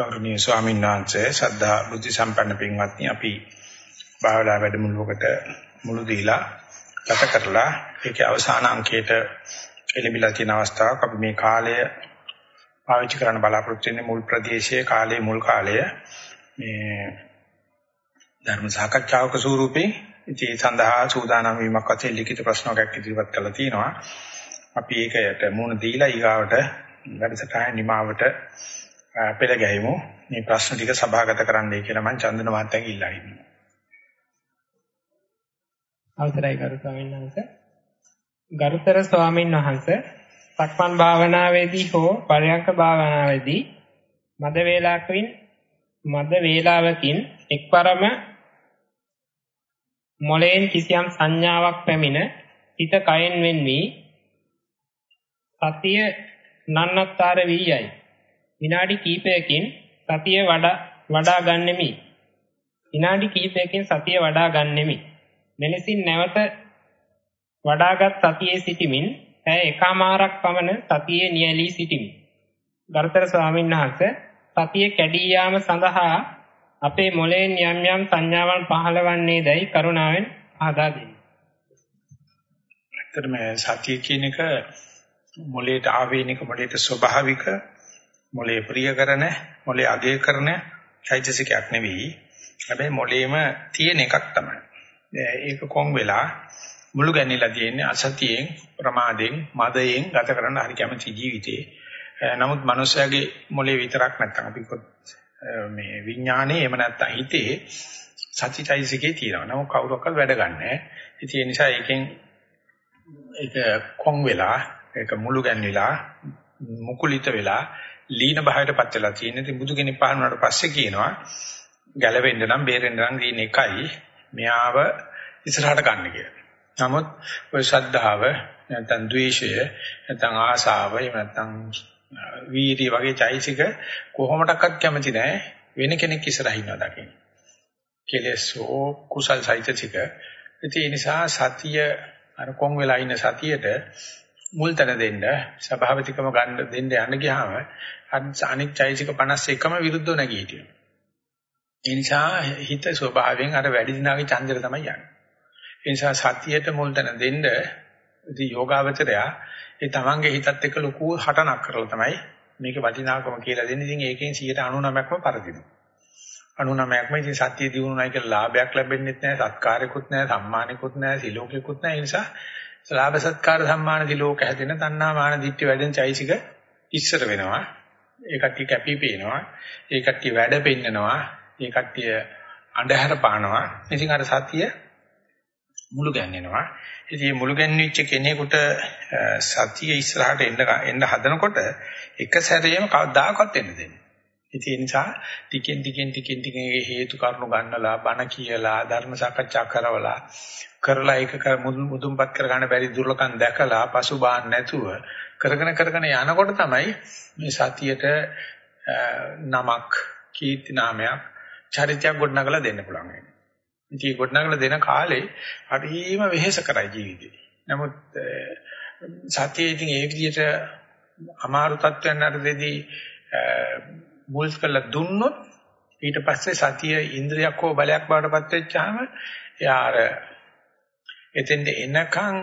ගෞරවනීය ස්වාමීන් වහන්සේ සද්ධා බුද්ධ සම්පන්න පින්වත්නි අපි භාවනා වැඩමුළුවකට මුළු දීලා ගත කරලා ඒකේ අවසාන අංකයට එළඹිලා තියෙන අවස්ථාවක් අපි මේ කාලය පාවිච්චි කරන්න බලාපොරොත්තු වෙන්නේ මුල් ප්‍රදේශයේ කාලයේ මුල් කාලය මේ ධර්ම සාකච්ඡාවක ස්වරූපේ. ඉතින් සඳහා සූදානම් වීමක් වශයෙන් ලිඛිත ප්‍රශ්නයක් ඉදිරිපත් කළා තියෙනවා. අපි ඒකට මුණ දීලා ඊගාවට වැඩසටහන නිමාවට පෙළ ගැහිමු. මේ ප්‍රශ්න ටික සභාගත කරන්නයි කියලා මම චන්දන මහත්තයාගෙන් ඉල්ලා හිටියා. අවසරයි ගරු ස්වාමීන් වහන්සේ. ගරුතර ස්වාමීන් වහන්සේ සක්මන් භාවනාවේදී හෝ පරයන්ක භාවනාවේදී මද වේලාවකින් මද වේලාවකින් එක්වරම මොලයෙන් කිසියම් සංඥාවක් පැමිණ හිත කයෙන් වෙන් වී සතිය නන්නත්තර වී යයි. විනාඩි කිහිපයකින් සතිය වඩා වඩා ගන්නෙමි. විනාඩි කිහිපයකින් සතිය වඩා ගන්නෙමි. මෙලෙසින් නැවත වඩාගත් සතියේ සිටිමින් ඇය එකමාරක් පමණ සතියේ නියැලී සිටිමි. ගරුතර ස්වාමීන් වහන්සේ සතිය කැඩී යාම සඳහා අපේ මොළයෙන් යම් යම් සංඥාවන් පහළවන්නේදයි කරුණාවෙන් ආදා දෙන්න. ඇත්තටම සතිය කියන එක මොළයට ආවේනික මොළයට ස්වභාවික මොලේ ප්‍රිය කරන මොලේ අගය කරන චෛතසිකයක් නෙවෙයි. හැබැයි මොලේම තියෙන එකක් තමයි. ඒක කොන් වෙලා මුළු ගැන්නිලා තියෙන්නේ අසතියෙන් ප්‍රමාදයෙන් මදයෙන් ගත කරන හරි කැමති ජීවිතේ. නමුත් මනුස්සයාගේ මොලේ විතරක් නැත්තම් අපි මේ විඥානේ එහෙම නැත්තම් හිතේ සතිචෛතසිකේ තියෙනවා. නමුත් කවුරක්වත් වැඩ ගන්නෑ. ඉතින් ඒ නිසා ඒකෙන් ඒක කොන් වෙලා ඒක මුළු ගැන්විලා මුකුලිත වෙලා ලීන භාවයටපත් වෙලා තියෙන. ඉතින් බුදු කෙනෙක් පහළ වුණාට පස්සේ කියනවා ගැලවෙන්න නම් බේරෙන්න නම් දින එකයි මෙයාව ඉස්සරහට ගන්න කියලා. නමුත් ඔය ශ්‍රද්ධාව නැත්නම් ද්වේෂය නැත්නම් ආසාව එහෙම නැත්නම් වීර්ය වගේ චෛසික කොහොමඩක්වත් කැමති නැහැ වෙන කෙනෙක් ඉස්සරහින් ඉන්නවා දකින්න. කෙලෙසෝ කුසල් චෛතසික. ඒ නිසා සතිය අර කොන් වෙලා ඉන්න සතියට මුල් තැන දෙන්න සභාපතිකම ගන්න දෙන්න යන්න ගියාම අනික් චෛසික 51ම විරුද්ධව නැගී හිටිනවා. ඒ නිසා හිත ස්වභාවයෙන් අර වැඩි දිනාගේ ඡන්දෙට තමයි යන්නේ. ඒ නිසා සතියට මුල් තැන දෙන්න ඉතින් යෝගාවචරයා ඒ තමන්ගේ හිතත් එක්ක ලොකු හටනක් කරලා තමයි මේක වටිනාකම කියලා දෙන්නේ. ඉතින් ඒකෙන් 99%ක්ම පරදිනවා. 99%ක්ම ඉතින් සත්‍ය දිනුනයි කියලා ලාභයක් ලැබෙන්නෙත් නැහැ, සත්කාරයකුත් නැහැ, සම්මානිකුත් නැහැ, සිලෝකෙකුත් නැහැ. ඒ නිසා ලාභ සත්කාර සම්මාන දිලෝක හැදෙන තණ්හා මාන දිට්ඨි වැඩෙන චෛසික ඉස්සර වෙනවා. ඒ කට්ටිය කැපී පේනවා. ඒ කට්ටිය වැඩ පෙන්නනවා. ඒ කට්ටිය අඳුර පානවා. ඉතින් අර සතිය මුළු ගැන්වෙනවා. ඉතින් මුළු ගැන්විච්ච කෙනෙකුට සතිය ඉස්සරහට එන්න එන්න හදනකොට එක සැරේම කවදාකවත් එන්න දෙන්නේ. ඉතින් ඒ නිසා ටිකෙන් ටිකෙන් ටිකෙන් ටිකෙන් හේතු කාරණු ගන්නලා බණ කියලා ධර්ම සාකච්ඡා කරවලා කරලා ඒක මුදුන්පත් කරගන්න බැරි දුර්ලකම් දැකලා පසුබාහන් නැතුව කරගෙන කරගෙන යනකොට තමයි මේ සතියට නමක් කීර්ති නාමයක් චරිතයක් ගොඩනගලා දෙන්න පුළුවන් වෙන්නේ. ඉතින් ගොඩනගලා දෙන කාලේ හරිම වෙහෙස කරයි ජීවිතේ. නමුත් සතියේ ඉතින් ඒ විදිහට අමාරු තත්ත්වයන් අතරදී මුල් කරලා දුන්නොත් ඊට පස්සේ සතිය ඉන්ද්‍රියක් හෝ බලයක් බවට පත් වෙච්චාම එයා අර එතෙන්ද එනකන්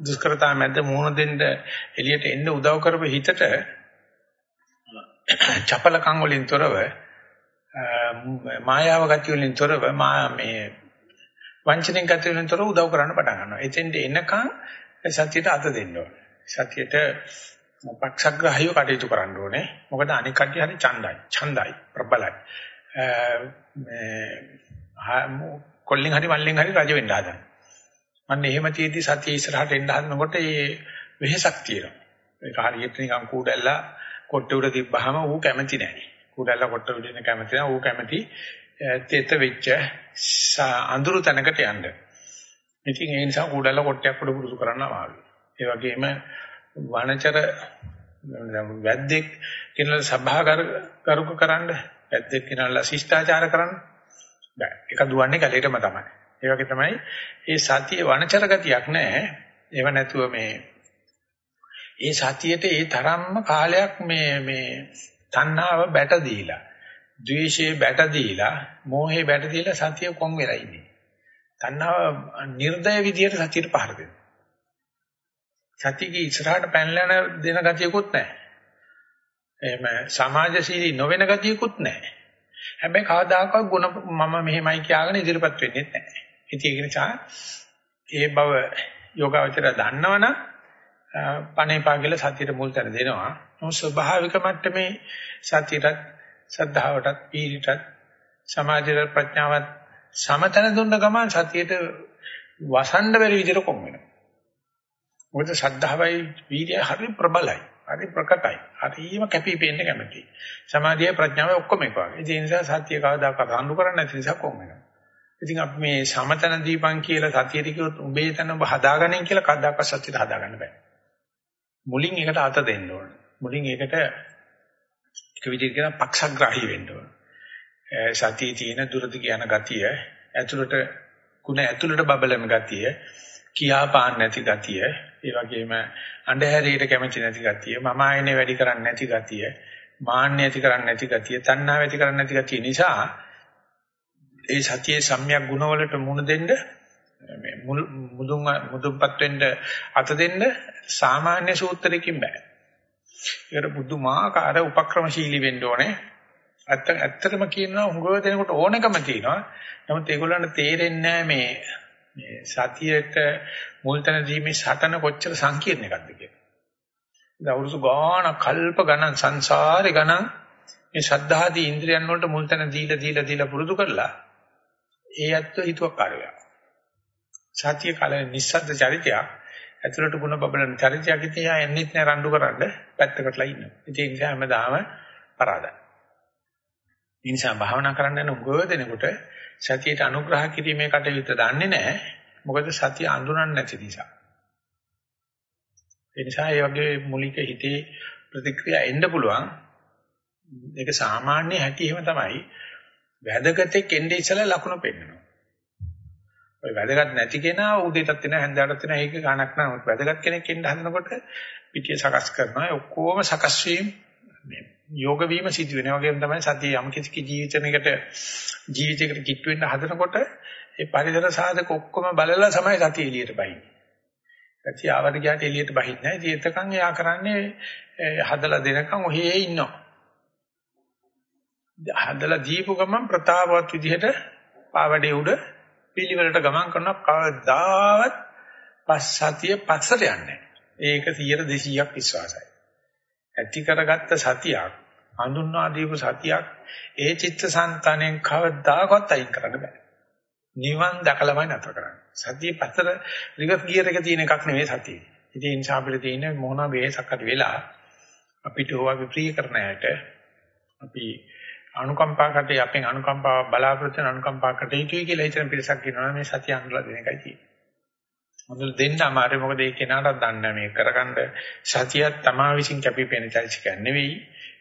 දුෂ්කරතා මැද මුහුණ දෙන්න එළියට එන්න උදව් කරපු හිතට චපලකම් වලින් තොරව මායාව ගති වලින් තොරව මා මේ වංචනික ගති වලින් තොරව උදව් කරන්න පටන් ගන්නවා. එතෙන්ද එනකන් සතියට අත දෙන්න ඕනේ. සතියට පක්ෂග්‍රාහීව කටයුතු කරන්න ඕනේ. මොකද අනික් කට්ටිය හරි ඡන්දයි, ඡන්දයි, ප්‍රබලයි. මේ කොල්ලෙන් හරි මල්ලෙන් හරි රජ වෙන්න හදන. මන්න එහෙම තියෙද්දි සතිය ඉස්සරහට එන්න හදනකොට ඒ වෙහෙසක් තියෙනවා. ඒක හරියට නිකන් කූඩැල්ලා කොට්ට උඩ තිබ්බහම ඌ කැමති නැහැ. කූඩැල්ලා කොට්ට උඩ ඉන්න කැමති නැහැ. ඌ කැමති තෙත වෙච්ච අඳුරු තැනකට යන්න. ඉතින් ඒ නිසා කූඩැල්ලා කොට්ටයක් උඩ පුරුදු කරන්න අමාරුයි. ඒ වගේම වනචර වැද්දෙක් කෙනලා සභාගරුක කරන්න වැද්දෙක් කෙනලා ශිෂ්ටාචාර කරන්න බෑ. ඒක දුවන්නේ කැලේටම තමයි. ඒ වගේ තමයි මේ සතිය වනචර ගතියක් නැහැ. ඒව නැතුව මේ ඒ සතියට ඒ තරම්ම කාලයක් මේ මේ තණ්හාව බැට දීලා ද්වේෂයේ බැට දීලා, මෝහේ බැට දීලා සතිය කොන් වෙලා ඉන්නේ. තණ්හාව නිර්දය විදියට සතියට පහර දෙනවා. සතියේ ඉස්සරහට පැනලා දෙන ගතියකුත් නැහැ. එහෙම සමාජශීලී නොවන ගතියකුත් නැහැ. හැබැයි කවදාකවත් ಗುಣ මම මෙහෙමයි කියාගෙන ඉදිරියපත් වෙන්නේ නැහැ. ඉතින් ඒක නිසා ඒ බව යෝගාවචර දන්නවනම් පණේපා කියලා සතියට මුල් තැන දෙනවා. මොහොත ස්වභාවික මට්ටමේ සතියටත් සද්ධාවටත් පීරිටත් සමාජයට ප්‍රඥාවත් සමතන දුන්න ගමන් සතියට වසන්න බැරි විදිහට කොම් වෙනවා. මොකද ශ්‍රද්ධාවයි වීර්යය හරි ප්‍රබලයි. හරි ප්‍රකටයි. හරිම කැපී පෙනෙන්න කැමතියි. සමාධිය ප්‍රඥාව ඔක්කොම එක වගේ. ඒ නිසා සත්‍ය කවදාකවත් රණ්ඩු කරන්නේ නැති නිසා කොම් වෙනවා. ඉතින් අපි මේ සමතන දීපන් කියලා සතියට කිව්වොත් උඹේ තන ඔබ හදාගන්නේ කියලා කවදාකවත් සත්‍යෙට හදාගන්න බෑ. මුලින් ඒකට අත දෙන්න ඕන. මුලින් ඒකට එක විදිහට කියන පක්ෂග්‍රාහී වෙන්න ඕන. සතියේ තියෙන දුරදි කියන ගතිය, ඇතුළට ಗುಣ ඇතුළට බබලන ගතිය, කියා පාන්න නැති ගතිය, ඒ වගේම අන්ධහැරියට කැමති නැති ගතිය, මම ආයනේ වැඩි කරන්නේ නැති ගතිය, මාන්න ඇති කරන්නේ නැති ගතිය, තණ්හාව ඇති කරන්නේ නැති ගතිය නිසා ඒ සතියේ සම්‍යක් ගුණවලට මුණ දෙන්න මේ මුදුන් මුදුන්පත් වෙන්න අත දෙන්න සාමාන්‍ය සූත්‍රයකින් බෑ. ඒකට බුදුමාකාර උපක්‍රමශීලී වෙන්න ඕනේ. ඇත්ත ඇත්තටම කියනවා හුඟව දෙනකොට ඕනකම තියෙනවා. නමුත් ඒගොල්ලන්ට තේරෙන්නේ මේ මේ සතියට මුල්තන දීමේ සටන කොච්චර සංකීර්ණ එකක්ද කියලා. දවුරුසු ගාන කල්ප ගණන් සංසාරේ ගණන් මේ ශද්ධාදී ඉන්ද්‍රියන් වලට මුල්තන දීලා දීලා දීලා පුරුදු කරලා ඒ ඇත්ත හිතුවක් කාර්යය. සත්‍ය කාලේ නිස්සද්ද චරිතයක් ඇතුළට ಗುಣ බබලන චරිතයක් ඉතින් ආ එන්නෙත් නෑ රණ්ඩු කරන්න පැත්තකටලා ඉන්නවා. ඒ නිසා හැමදාම පරාදයි. ඒ නිසා භාවනා කරන්න යන උගව දෙනකොට සතියට අනුග්‍රහ කිරීමේ කටයුත්ත දන්නේ නැහැ. මොකද සතිය අඳුරන්නේ නැති නිසා. ඒ නිසා ඒ වගේ මූලික හිතේ ප්‍රතික්‍රියා එන්න පුළුවන්. ඒක සාමාන්‍ය හැටි එහෙම තමයි. වැදගත්ෙක් එන්නේ ඉස්සලා ලකුණු පෙන්නනවා. ඔය වැදගත් නැති කෙනා උදේටත් වෙන හැන්දෑවටත් වෙන ඒක ගණක් නෑ. වැදගත් කෙනෙක් එන්න හදනකොට පිටිය සකස් කරනවා. ඔක්කොම සකස් වීම මේ යෝග වීම සිදු වෙනවා වගේම තමයි සතිය යම් කිසි ජීවිතයකට ජීවිතයකට කිට් වෙන්න හදනකොට ඒ පරිසර සාධක ඔක්කොම බලලා තමයි සතිය එළියට බහින්නේ. සතිය ආවට ගියාට එළියට බහින්නේ නැහැ. ඉතින් එතකන් එයා කරන්නේ හදලා දෙනකන් ඔහේ ඉන්නවා. හදලා දීපු ගමන් ප්‍රතාපවත් විදිහට පාවඩේ උඩ පිළිවෙලට ගමන් කරනවා කවදාවත් පස්සතිය පස්සට යන්නේ ඒක 100 200ක් විශ්වාසයි. ඇති කරගත්ත සතියක් හඳුන්වා දීපු සතියක් ඒ චිත්තසංතාණයෙන් කවදාකවත් අයින් කරන්න බෑ. නිවන් දැකලාමයි නතර කරන්නේ. සතිය පතර රිවර්ස් ගියර් එක තියෙන එකක් නෙවෙයි සතිය. ඉතින් ඒ නිසා අපිට තියෙන මොන වෙහසක් හරි වෙලා අපිට ඕවා විප්‍රිය කරන ඇයට අපි අනුකම්පාකට අපෙන් අනුකම්පාව බලාපොරොත්තු වෙන අනුකම්පාකට යුතුයි කියලා හිතන පිරිසක් ඉන්නවා මේ සතිය අඳුරලා දෙන එකයි තියෙන්නේ. මොකද දෙන්න අමාරුයි මොකද ඒ කෙනාට දන්නේ මේ කරගන්න සතියක් තමා විසින් කැපිපෙන චෛසිකයක් නෙවෙයි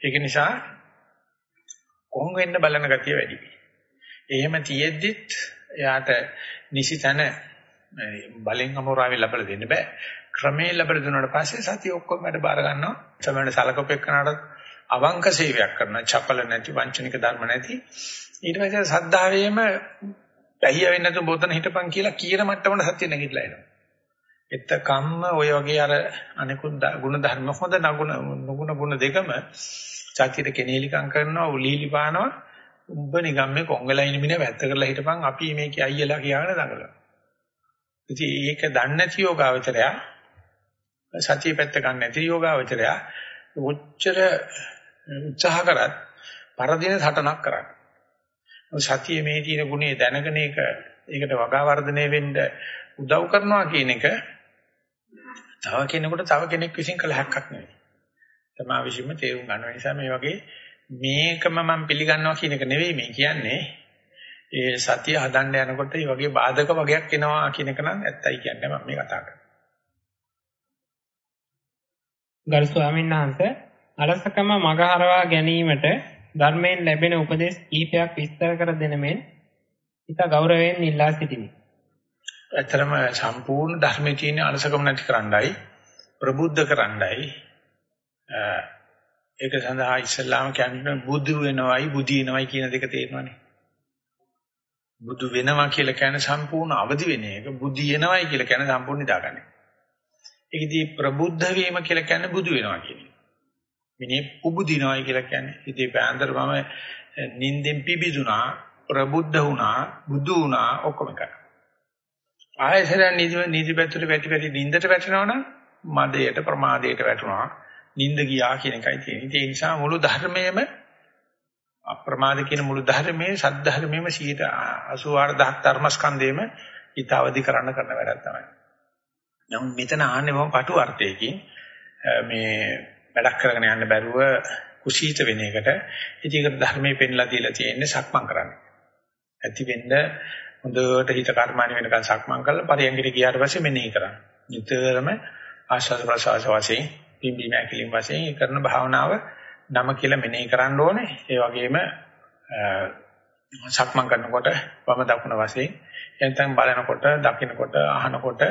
ඒක නිසා කොහොම වෙන්න බලන ගතිය වැඩි. එහෙම තියෙද්දිත් එයාට නිසිතන බලෙන් අමෝරාවෙන් ලබලා දෙන්න බෑ. ක්‍රමයෙන් ලබලා දුන්නාට පස්සේ සතිය ඔක්කොම වැඩ බාර ගන්නවා. සමහර සලකපෙන්නට අවංක සේවයක් කරනවා. චපල නැති වංචනික ධර්ම නැති. ඊට පස්සේ සද්ධාවේම පැහිය වෙන්නේ නැතුව බොතන හිටපන් කියලා කියන මට්ටමට සත්‍ය නැගිටලා එනවා. එතකම්ම ඔය වගේ අර අනිකුත් ගුණ ධර්ම හොඳ නගුණ නුගුණ ගුණ දෙකම සත්‍යෙට කෙනේලිකම් කරනවා උලීලි පානවා උඹ නිකම් මේ කොංගලයින මිනිහ වැත්ත කරලා හිටපන් අපි මේකේ අයියලා කියාගෙන දඟලනවා. ඉතින් ඒක දන්නේ නැති යෝගාවචරයා සතිය පැත්ත ගන්න නැති යෝගාවචරයා ඔච්චර උත්සාහ කරත් පරදින සටනක් කරන්නේ. සතිය මේ තියෙන ගුණේ දැනගෙන ඒක ඒකට වගා වර්ධනය වෙන්න උදව් කරනවා කියන එක තව කෙනෙකුට තව කෙනෙක් විසින් කළ හැක්කක් නෙවෙයි. තමා විසින්ම තේරුම් ගන්න නිසා මේ වගේ මේකම මම පිළිගන්නවා කියන එක නෙවෙයි මේ කියන්නේ. ඒ සතිය හදන්න යනකොට මේ වගේ බාධක වගේක් එනවා කියන එක නම් ඇත්තයි කියන්නේ මම මේ කතා කරන්නේ. ගරු ස්වාමීන් වහන්සේ අලසකම මගහරවා ගැනීමට ධර්මයෙන් ලැබෙන උපදේශ කීපයක් විස්තර කර දෙන මෙන් ඊට ගෞරවයෙන් ඉල්ලා සිටිමි. ඇත්තරම සම්පූර්ණ ධර්මයේ තියෙන අලසකම නැති කරන්නයි ප්‍රබුද්ධ කරන්නයි ඒක සඳහා ඉස්ලාම කියන්නේ බුදු වෙනවයි බුදීනවයි කියන දෙක තේරෙනවනේ. බුදු වෙනවා කියලා කියන්නේ සම්පූර්ණ අවදි වෙන එක. බුදියනවයි කියලා කියන්නේ සම්පූර්ණ නිදාගන්න. ඒකදී ප්‍රබුද්ධ වීම කියලා කියන්නේ බුදු වෙනවා කියන එක. මිනිහ උබුදිනවයි කියලා කියන්නේ ඉතින් පෑන්දර මම නිින්දෙන් පිබිදුනා ප්‍රබුද්ධ වුණා බුදු වුණා ඔක්කොම එකයි. ආයෙසරන් නිදි නිදි පැත්තට වැටි වැටි නිින්දට වැටෙනවනම් මදයට ප්‍රමාදයට වැටුණා. නිින්ද ගියා කියන එකයි තියෙන්නේ. ඒ නිසා මුළු ධර්මයේම අප්‍රමාද කියන මුළු ධර්මයේ සද්ධර්මයේම 84000ක් ධර්මස්කන්ධයේම ඊතවදි කරන්න කරන වැඩක් තමයි. නමුත් මෙතන ආන්නේ බොහොම පටු අර්ථයකින් මේ වැඩක් කරගෙන යන්න බැරුව කුසීත වෙන එකට ඉතින් ඒකට ධර්මයේ පෙන්ලා දීලා තියෙන්නේ සක්මන් කරන්න. ඇති වෙන්න හොඳට හිත කර්මාණි වෙනකන් සක්මන් කරලා පරියන්ගිට ගියාට පස්සේ මෙනෙහි කරන්න. නිතරම ආශ්වාස ප්‍රශ්වාස වශයෙන් පිම්බි මෑකිලින් වශයෙන් කරන භාවනාව නම කියලා මෙනෙහි කරන්න ඕනේ. ඒ වගේම සක්මන් කරනකොට වම දකුණ වශයෙන් එතෙන් බලනකොට, දකින්නකොට, අහනකොට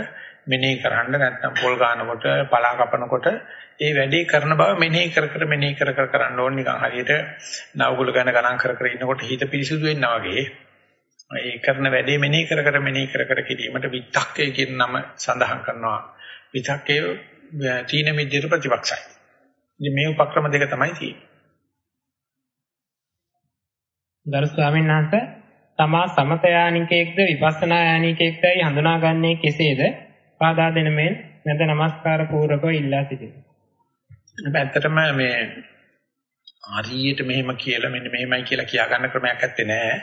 මෙනෙහි කරන්න නැත්නම් පොල් ගන්නකොට, පලා කපනකොට ඒ වැඩේ කරන බව මෙනෙහි කර කර මෙනෙහි කර කර කරන්න ඕනේ නිකන් හරියට නවගුල ගැන ගණන් කර කර ඉන්නකොට හිත පිරිසුදු වෙනවා වගේ. ඒ කරන වැඩේ මෙනෙහි කර කර මෙනෙහි කර කර කිරීමට විතක්කේ කියන නම සඳහන් කරනවා. විතක්කේ තීන මිද්දේට ප්‍රතිපක්ෂයි. ඉතින් මේ උපක්‍රම දෙක තමයි තියෙන්නේ. ගරු ස්වාමීන් වහන්සේ තමා සමත යානිකයෙක්ද විපස්සනා යානිකයෙක්දයි හඳුනාගන්නේ කෙසේද? පාදා දෙන මෙන් නැද නමස්කාර පූර්වකව ඉල්ලා සිටිනවා. ඇත්තටම මේ හරියට මෙහෙම කියලා මෙන්න මෙහෙමයි කියලා කියා ගන්න ක්‍රමයක් ඇත්තේ නෑ.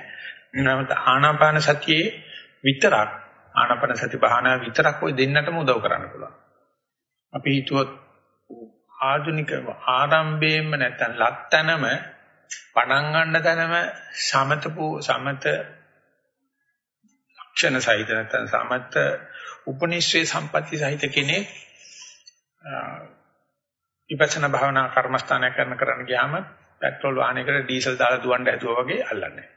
නමුත් ආනාපාන සතියේ විතරක් ආනාපාන සති භාවනා විතරක් ඔය දෙන්නටම උදව් කරන්න පුළුවන්. අපි හිතුවොත් ආධුනික ආරම්භයේම නැත්නම් ලත්තනම පණන් ගන්න තැනම සමතපු සමත ලක්ෂණ සහිත නැත්නම් සමත උපනිශ්‍රේ සම්පatti සහිත කෙනෙක් විපස්සනා භාවනා කර්මස්ථානය කරන කරන්න ගියාම පෙට්‍රෝල් වාහනයකට ඩීසල් දාලා දුවන්න හැදුවා වගේ අල්ලන්නේ.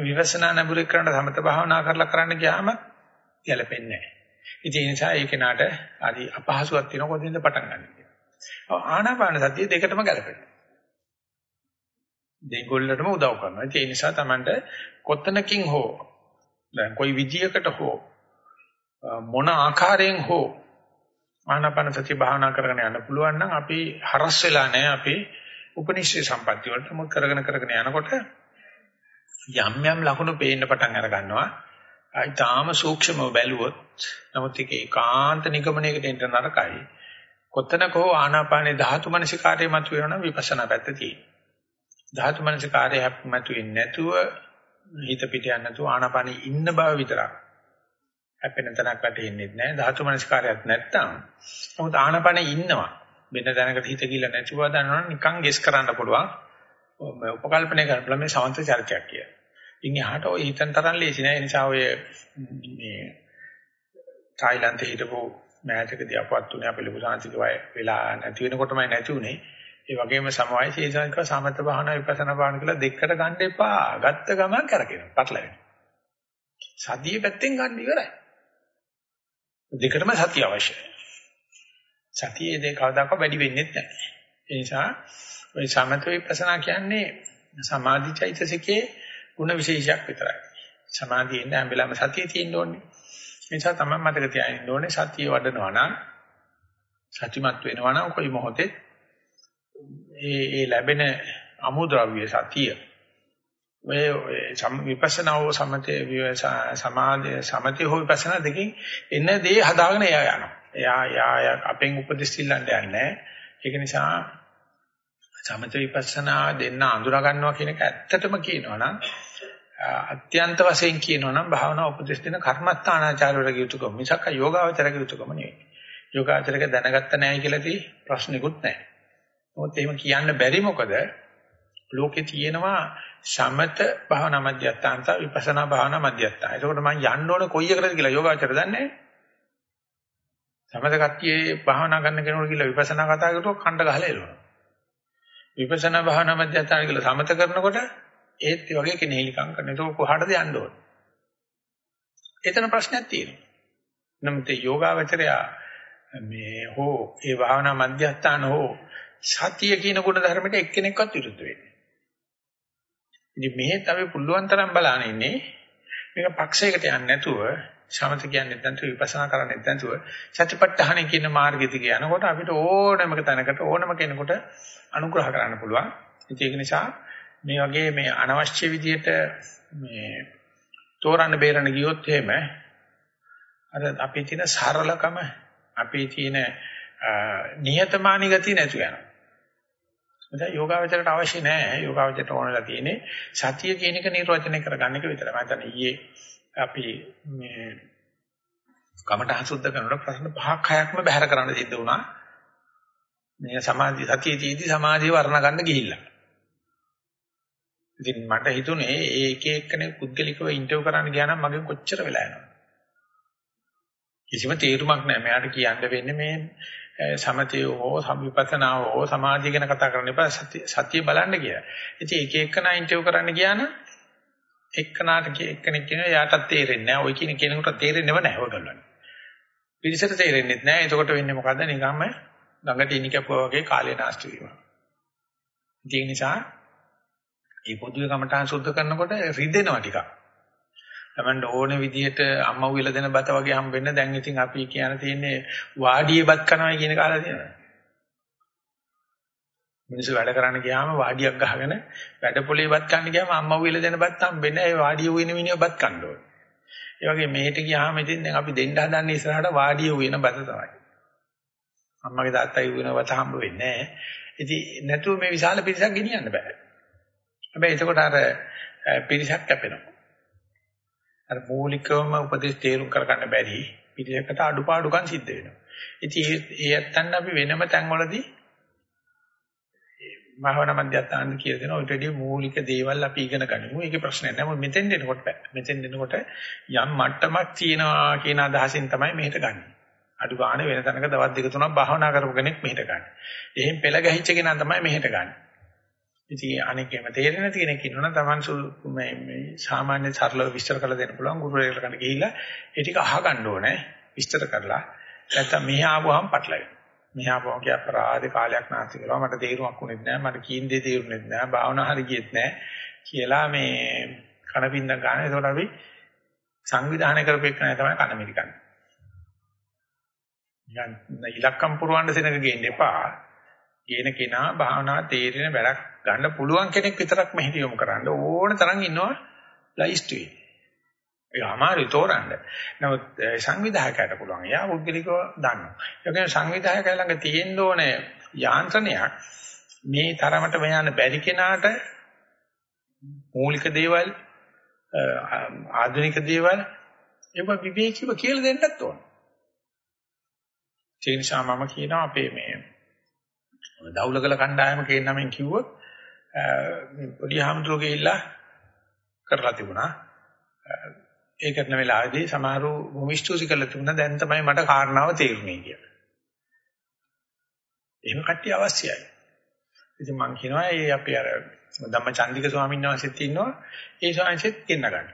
විපස්සනා නඹුරේ කරන සමත භාවනා කරලා කරන්න ගියාම ගැලපෙන්නේ නැහැ. ඉතින් ඒ නිසා ඒ කෙනාට හරි අපහසුයක් තියෙන කොටින්ද පටන් ගන්න කියලා. ආනාපාන සතිය දෙකටම ගැලපෙනවා. දෙගොල්ලටම උදව් කරනවා. ඒ නිසා Tamanට කොතනකින් හෝ දැන් કોઈ විදියකට හෝ මොන ආකාරයෙන් හෝ ආනාපාන සතිය භාවනා කරගෙන යන්න පුළුවන් නම් අපි හරස් වෙලා නැහැ අපි උපනිෂේ සම්පත්තිය වලට මොකද කරගෙන කරගෙන යනකොට යම් යම් ලකුණු පේන්න පටන් අර ගන්නවා. ආයි තාම සූක්ෂමව බැලුවොත් නමුත් ඒක ඒකාන්ත නිගමනයකට එන්න නරකයි. කොතනකෝ ආනාපානේ ධාතු මනසිකාරයේ මත වෙනවනම් විපස්සනා පැත්ත තියෙනවා. ධාතු මනසිකාරයේ මත වෙන්නේ නැතුව හිත පිට යන්නේ නැතුව ආනාපානේ ඉන්න බව විතරක් හැපෙන තැනක් වැටෙන්නේ නැහැ. ධාතු මනස්කාරයක් නැත්තම් නමුත් ආනපන ඉන්නවා. වෙන තැනකට හිත ගිල නැතිව දන්නවනම් නිකන් ගෙස් කරන්න පුළුවන්. උපකල්පනය කරලා මේ සමන්ත චරිතයක් කියලා. ඉතින් එහාට ඔය හිතන තරම් ලේසි නෑ. ඒ නිසා ඔය මේ තායිලන්තේ හිටපු මෑතකදී අපවත් උනේ අපේ ලොකු සාංශික වෙලා නැති වෙනකොටමයි නැති උනේ. ඒ වගේම සමවයි ශේෂානික සමත භාවනා විපස්සනා භාවනා කියලා දෙකට ගන්න එපා. ගත්ත ගමන් කරකිනවා. පටලැවෙනවා. සතිය පැත්තෙන් ගන්න ඉවරයි. දෙකටම සතිය අවශ්‍යයි. සතියේ දෙක කවදාකවත් වැඩි වෙන්නේ නැහැ. ඒ නිසා ওই සමත විපස්සනා කියන්නේ සමාධි චෛතසිකයේ ಗುಣ විශේෂයක් විතරයි. සමාධියෙන් හැම වෙලාවෙම සතිය තියෙන්න ඕනේ. ඒ නිසා තමයි මතක තියාගන්න ඕනේ සතිය වඩනවා නම් සතිමත් වෙනවා නම් කොයි මොහොතේ ඒ ඒ ලැබෙන අමුද්‍රව්‍ය සතිය ඔය විපස්සනාව සමතේ සමාධි සමතේ හෝ විපස්සනා දෙකෙන් එන දේ හදාගෙන එයා යනවා. එයා යා අපෙන් උපදෙස් ඉල්ලන්න යන්නේ ඒක නිසා සමත විපස්සනා දෙන්න අඳුරා ගන්නවා කියන එක ඇත්තටම කියනවා නම් අත්‍යන්ත වශයෙන් කියනවා නම් භාවනා උපදෙස් දෙන කර්මස්ථානාචාරවලගේ යුතුයකම මිසක් යෝගාවචරගේ යුතුයකම නෙවෙයි. යෝගාචරක දැනගත්ත නැහැ කියලා තී ප්‍රශ්නිකුත් නැහැ. මොකද එහෙම කියන්න බැරි මොකද ලෝකේ තියෙනවා සමත භාවනා මධ්‍යස්ථාන සහ විපස්සනා භාවනා මධ්‍යස්ථාන. ඒකෝට මම යන්න ඕනේ කොයි එකටද කියලා යෝගාචර දන්නේ සමත කට්ටියේ භාවනා කරන්න කෙනෙකුට කියලා විපස්සනා කතා කරුවොත් කණ්ඩ ගහලා එළවනවා. විපස්සනා භාවනා මධ්‍යස්ථාන කියලා සමත කරනකොට ඒත් ඒ වගේ කෙනෙහිලිකම් කරන. ඒක කොහාටද යන්න ඕනේ? එතන ප්‍රශ්නයක් තියෙනවා. නමුත් යෝගාවචරය මේ හෝ ඒ භාවනා මධ්‍යස්ථාන හෝ සතිය කියන ගුණ ධර්මයට එක්කෙනෙක්වත් විරුද්ධ වෙන්නේ. ඉතින් මෙහෙත් අපි පුළුවන් තරම් බලන ඉන්නේ මේක පක්ෂයකට යන්නේ නැතුව සමත කියන්නේ නැත්නම් විපස්සනා කරන්නේ නැත්නම් සත්‍යපට්ඨාන කියන මාර්ගෙ දිගේ යනකොට අපිට ඕනෑම තැනකට ඕනම කෙනෙකුට අනුග්‍රහ කරන්න පුළුවන්. ඒක නිසා මේ වගේ මේ අනවශ්‍ය විදියට මේ තෝරන්න බේරන්න ගියොත් එහෙම අර අපේ තියෙන සරලකම අපේ තියෙන නිහතමානී ගතිය නැතු වෙනවා. දැන් යෝගාවචරයට අවශ්‍ය නැහැ. යෝගාවචරයට ඕනලා තියෙන්නේ සතිය කියන එක නිර්වචනය කරගන්න එක විතරයි. මම හිතන්නේ ඊයේ අපි මේ කමඨහං සුද්ධ කරනකොට ප්‍රශ්න පහක් හයක්ම බැහැර කරන්න සිද්ධ වුණා. මේ සමාධි සතියේදී සමාධිය වර්ණ ගන්න ගිහිල්ලා. ඉතින් මට හිතුනේ ඒක එක්කනේ පුද්ගලිකව ඉන්ටර්වයුව කරන්න ගියා නම් මගෙන් කොච්චර වෙලා යනවද? කිසිම තේරුමක් නැහැ. මෙයාට කියන්න වෙන්නේ මේ සමතය හෝ සම්විපස්සනා හෝ සමාධිය ගැන කතා කරන්න එපා සත්‍ය සත්‍ය බලන්න කියලා. ඉතින් එක එකනා ඉන්ටර්වයුව කරන්න ගියා නම් එක්කනාට එක්කෙනෙක් කියන යාටත් තේරෙන්නේ නැහැ. ඔය කියන කෙනෙකුට තේරෙන්නේව නැහැ ඔයගොල්ලන්. පිරිසට තේරෙන්නේ නැහැ. එතකොට වෙන්නේ මොකද්ද? නිකම්ම ගඟට ඉනි කැපුවා වගේ කාලේ නාස්ති වීම. ඒ නිසා මේ පොදුවේ කමඨාන් සුද්ධ කරනකොට රිදෙනවා ටිකක්. තමන්ට ඕන විදිහට අම්මා උයලා දෙන බත වගේ හම් වෙන්න දැන් ඉතින් අපි කියන තියෙන්නේ වාඩියේ බත් කනවා කියන කාලා තියෙනවා. මිනිස්සු වැඩ කරන්න ගියාම වාඩියක් ගහගෙන වැඩ පොලේ බත් කන්න ගියාම අම්මා උයලා දෙන බත් හම්බෙන්නේ ඒ වාඩිය උයන මිනිහ බත් කන්න ඕනේ. ඒ වගේ මෙහෙට ගියාම ඉතින් දැන් අපි දෙන්න හදන්නේ ඉස්සරහට වාඩිය උයන බත තමයි. අම්මගේ තාත්තගේ උයන බත හම්බ වෙන්නේ නැහැ. ඉතින් නැතුව මේ විශාල පිරිසක් ගෙනියන්න බෑ. හැබැයි එතකොට අර පිරිසක් කැපෙනවා. අර මූලිකවම උපදේශ තේරුම් කරගන්න බැරි පිළිවෙකට අඩුපාඩුකම් සිද්ධ වෙනවා. ඉතින් ඒ ඇත්තන් අපි වෙනම තැන්වලදී භාවනා මධ්‍යස්ථාන කියලා දෙනවා. ඊට වඩා මූලික දේවල් අපි ඉගෙන ගනිමු. ඒකේ ප්‍රශ්නයක් නැහැ. මොකද මෙතෙන් දෙනකොට මෙතෙන් දෙනකොට යම් මට්ටමක් තියෙනවා කියන අදහසින් තමයි මෙහෙට ගන්න. අඩු ගන්න වෙන තැනක දවස් දෙක තුනක් භාවනා කරපු කෙනෙක් මෙහෙට ගන්න. එහෙන් පෙළ ගැහිච්ච කෙනා තමයි මෙහෙට ගන්න. ඉතින් අනිකේම තේරෙන්නේ නැති කෙනෙක් ඉන්නවනම් Taman මේ මේ සාමාන්‍ය සරලව විස්තර කරලා දෙන්න පුළුවන් ගුරුවරයෙකුට කන්න ගිහිල්ලා ඒ ටික අහගන්න ඕනේ විස්තර කරලා. නැත්තම් මෙහි ආවම පටලවෙනවා මෙහි ආවම කිය අපරාධ කාලයක් නාස්ති කරනවා මට තේරුමක් වුණෙත් නැහැ මට කීන් දේ තේරුණෙත් නැහැ භාවනා හරි ගියෙත් නැහැ කියලා මේ කන පින්ද ගන්න. ඒකට අපි සංවිධානය කරපෙන්න තමයි කන මිරිකන්නේ නිකන් ඉලක්කම් පුරවන්න සෙනග ගේන්න එපා. කියන කෙනා භාවනා තේරෙන වැඩක් ගන්න පුළුවන් කෙනෙක් විතරක් මෙහෙට යොමු කරන්න ඕන තරම් ඉන්නවා ලයිස්ට්ුවේ. ඒ අමාරු තෝරන්න. නමුත් සංවිධායකයට පුළුවන්. යා පුද්ගලිකව දන්නවා. ඒ කියන්නේ සංවිධායකය ළඟ තියෙන්න ඕනේ යාන්ත්‍රණයක් මේ තරමට මෙයන් බැරි කෙනාට මූලික දේවල් ආධුනික දේවල් ඒව විවේකීව කියලා දෙන්නත් ඕන. ඒ නිසා මම කියනවා අපේ මේ දවුලකල කණ්ඩායම කියන නමෙන් කිව්වොත් මේ පොඩි හාමුදුරුවෝ ගිහිල්ලා කරලා තිබුණා. ඒ කරන වෙලාවේදී සමහරු භූමිෂ්ඨූසි කරලා තිබුණා දැන් තමයි මට කාරණාව තේරුනේ කියලා. එහෙම කට්ටිය අවශ්‍යයි. ඉතින් මම කියනවා ඒ අපි අර ධම්මචන්දික ස්වාමීන් වහන්සේත් ඉන්නවා ඒ ස්වාමීන්සෙත් ගෙන්න ගන්න.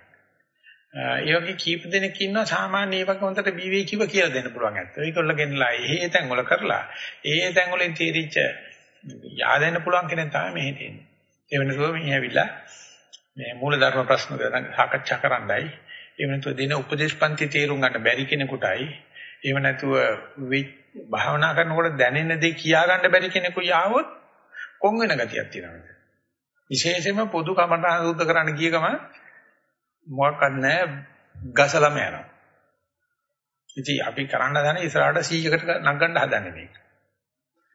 ඒ වගේ කීප දෙනෙක් ඉන්නවා සාමාන්‍ය ඒ වගේ හොඳට විවේකීව කියලා දෙන්න පුළුවන් ඇත්ත. ඒකවල ගෙනලා ඒ තැන් වල කරලා ඒ තැන් වලින් තීරිච්ච yaadෙන්න පුළුවන් කෙනෙක් තමයි මෙහෙ තියෙන්නේ. ඒ වෙනසෝ මෙහි ඇවිල්ලා මේ මූලධර්ම ප්‍රශ්න ගැන සාකච්ඡා කරන්නයි. ඒ වෙනතෝ දින උපදේශපන්ති තේරුම් ගන්න බැරි කෙනෙකුටයි. එහෙම නැතුව භාවනා කරනකොට දැනෙන දේ කියා ගන්න බැරි කෙනෙකු යාවොත් කොන් වෙන ගතියක් තියෙනවා. විශේෂයෙන්ම පොදු කමඨාන සුද්ධ කරන්න ගිය ගමන් මොකක්වත් නැහැ ගසලම යනවා. ඉතින් අපි කරන්න දන්නේ ඉස්සරහට 100කට නගන්න හදන්නේ මේක.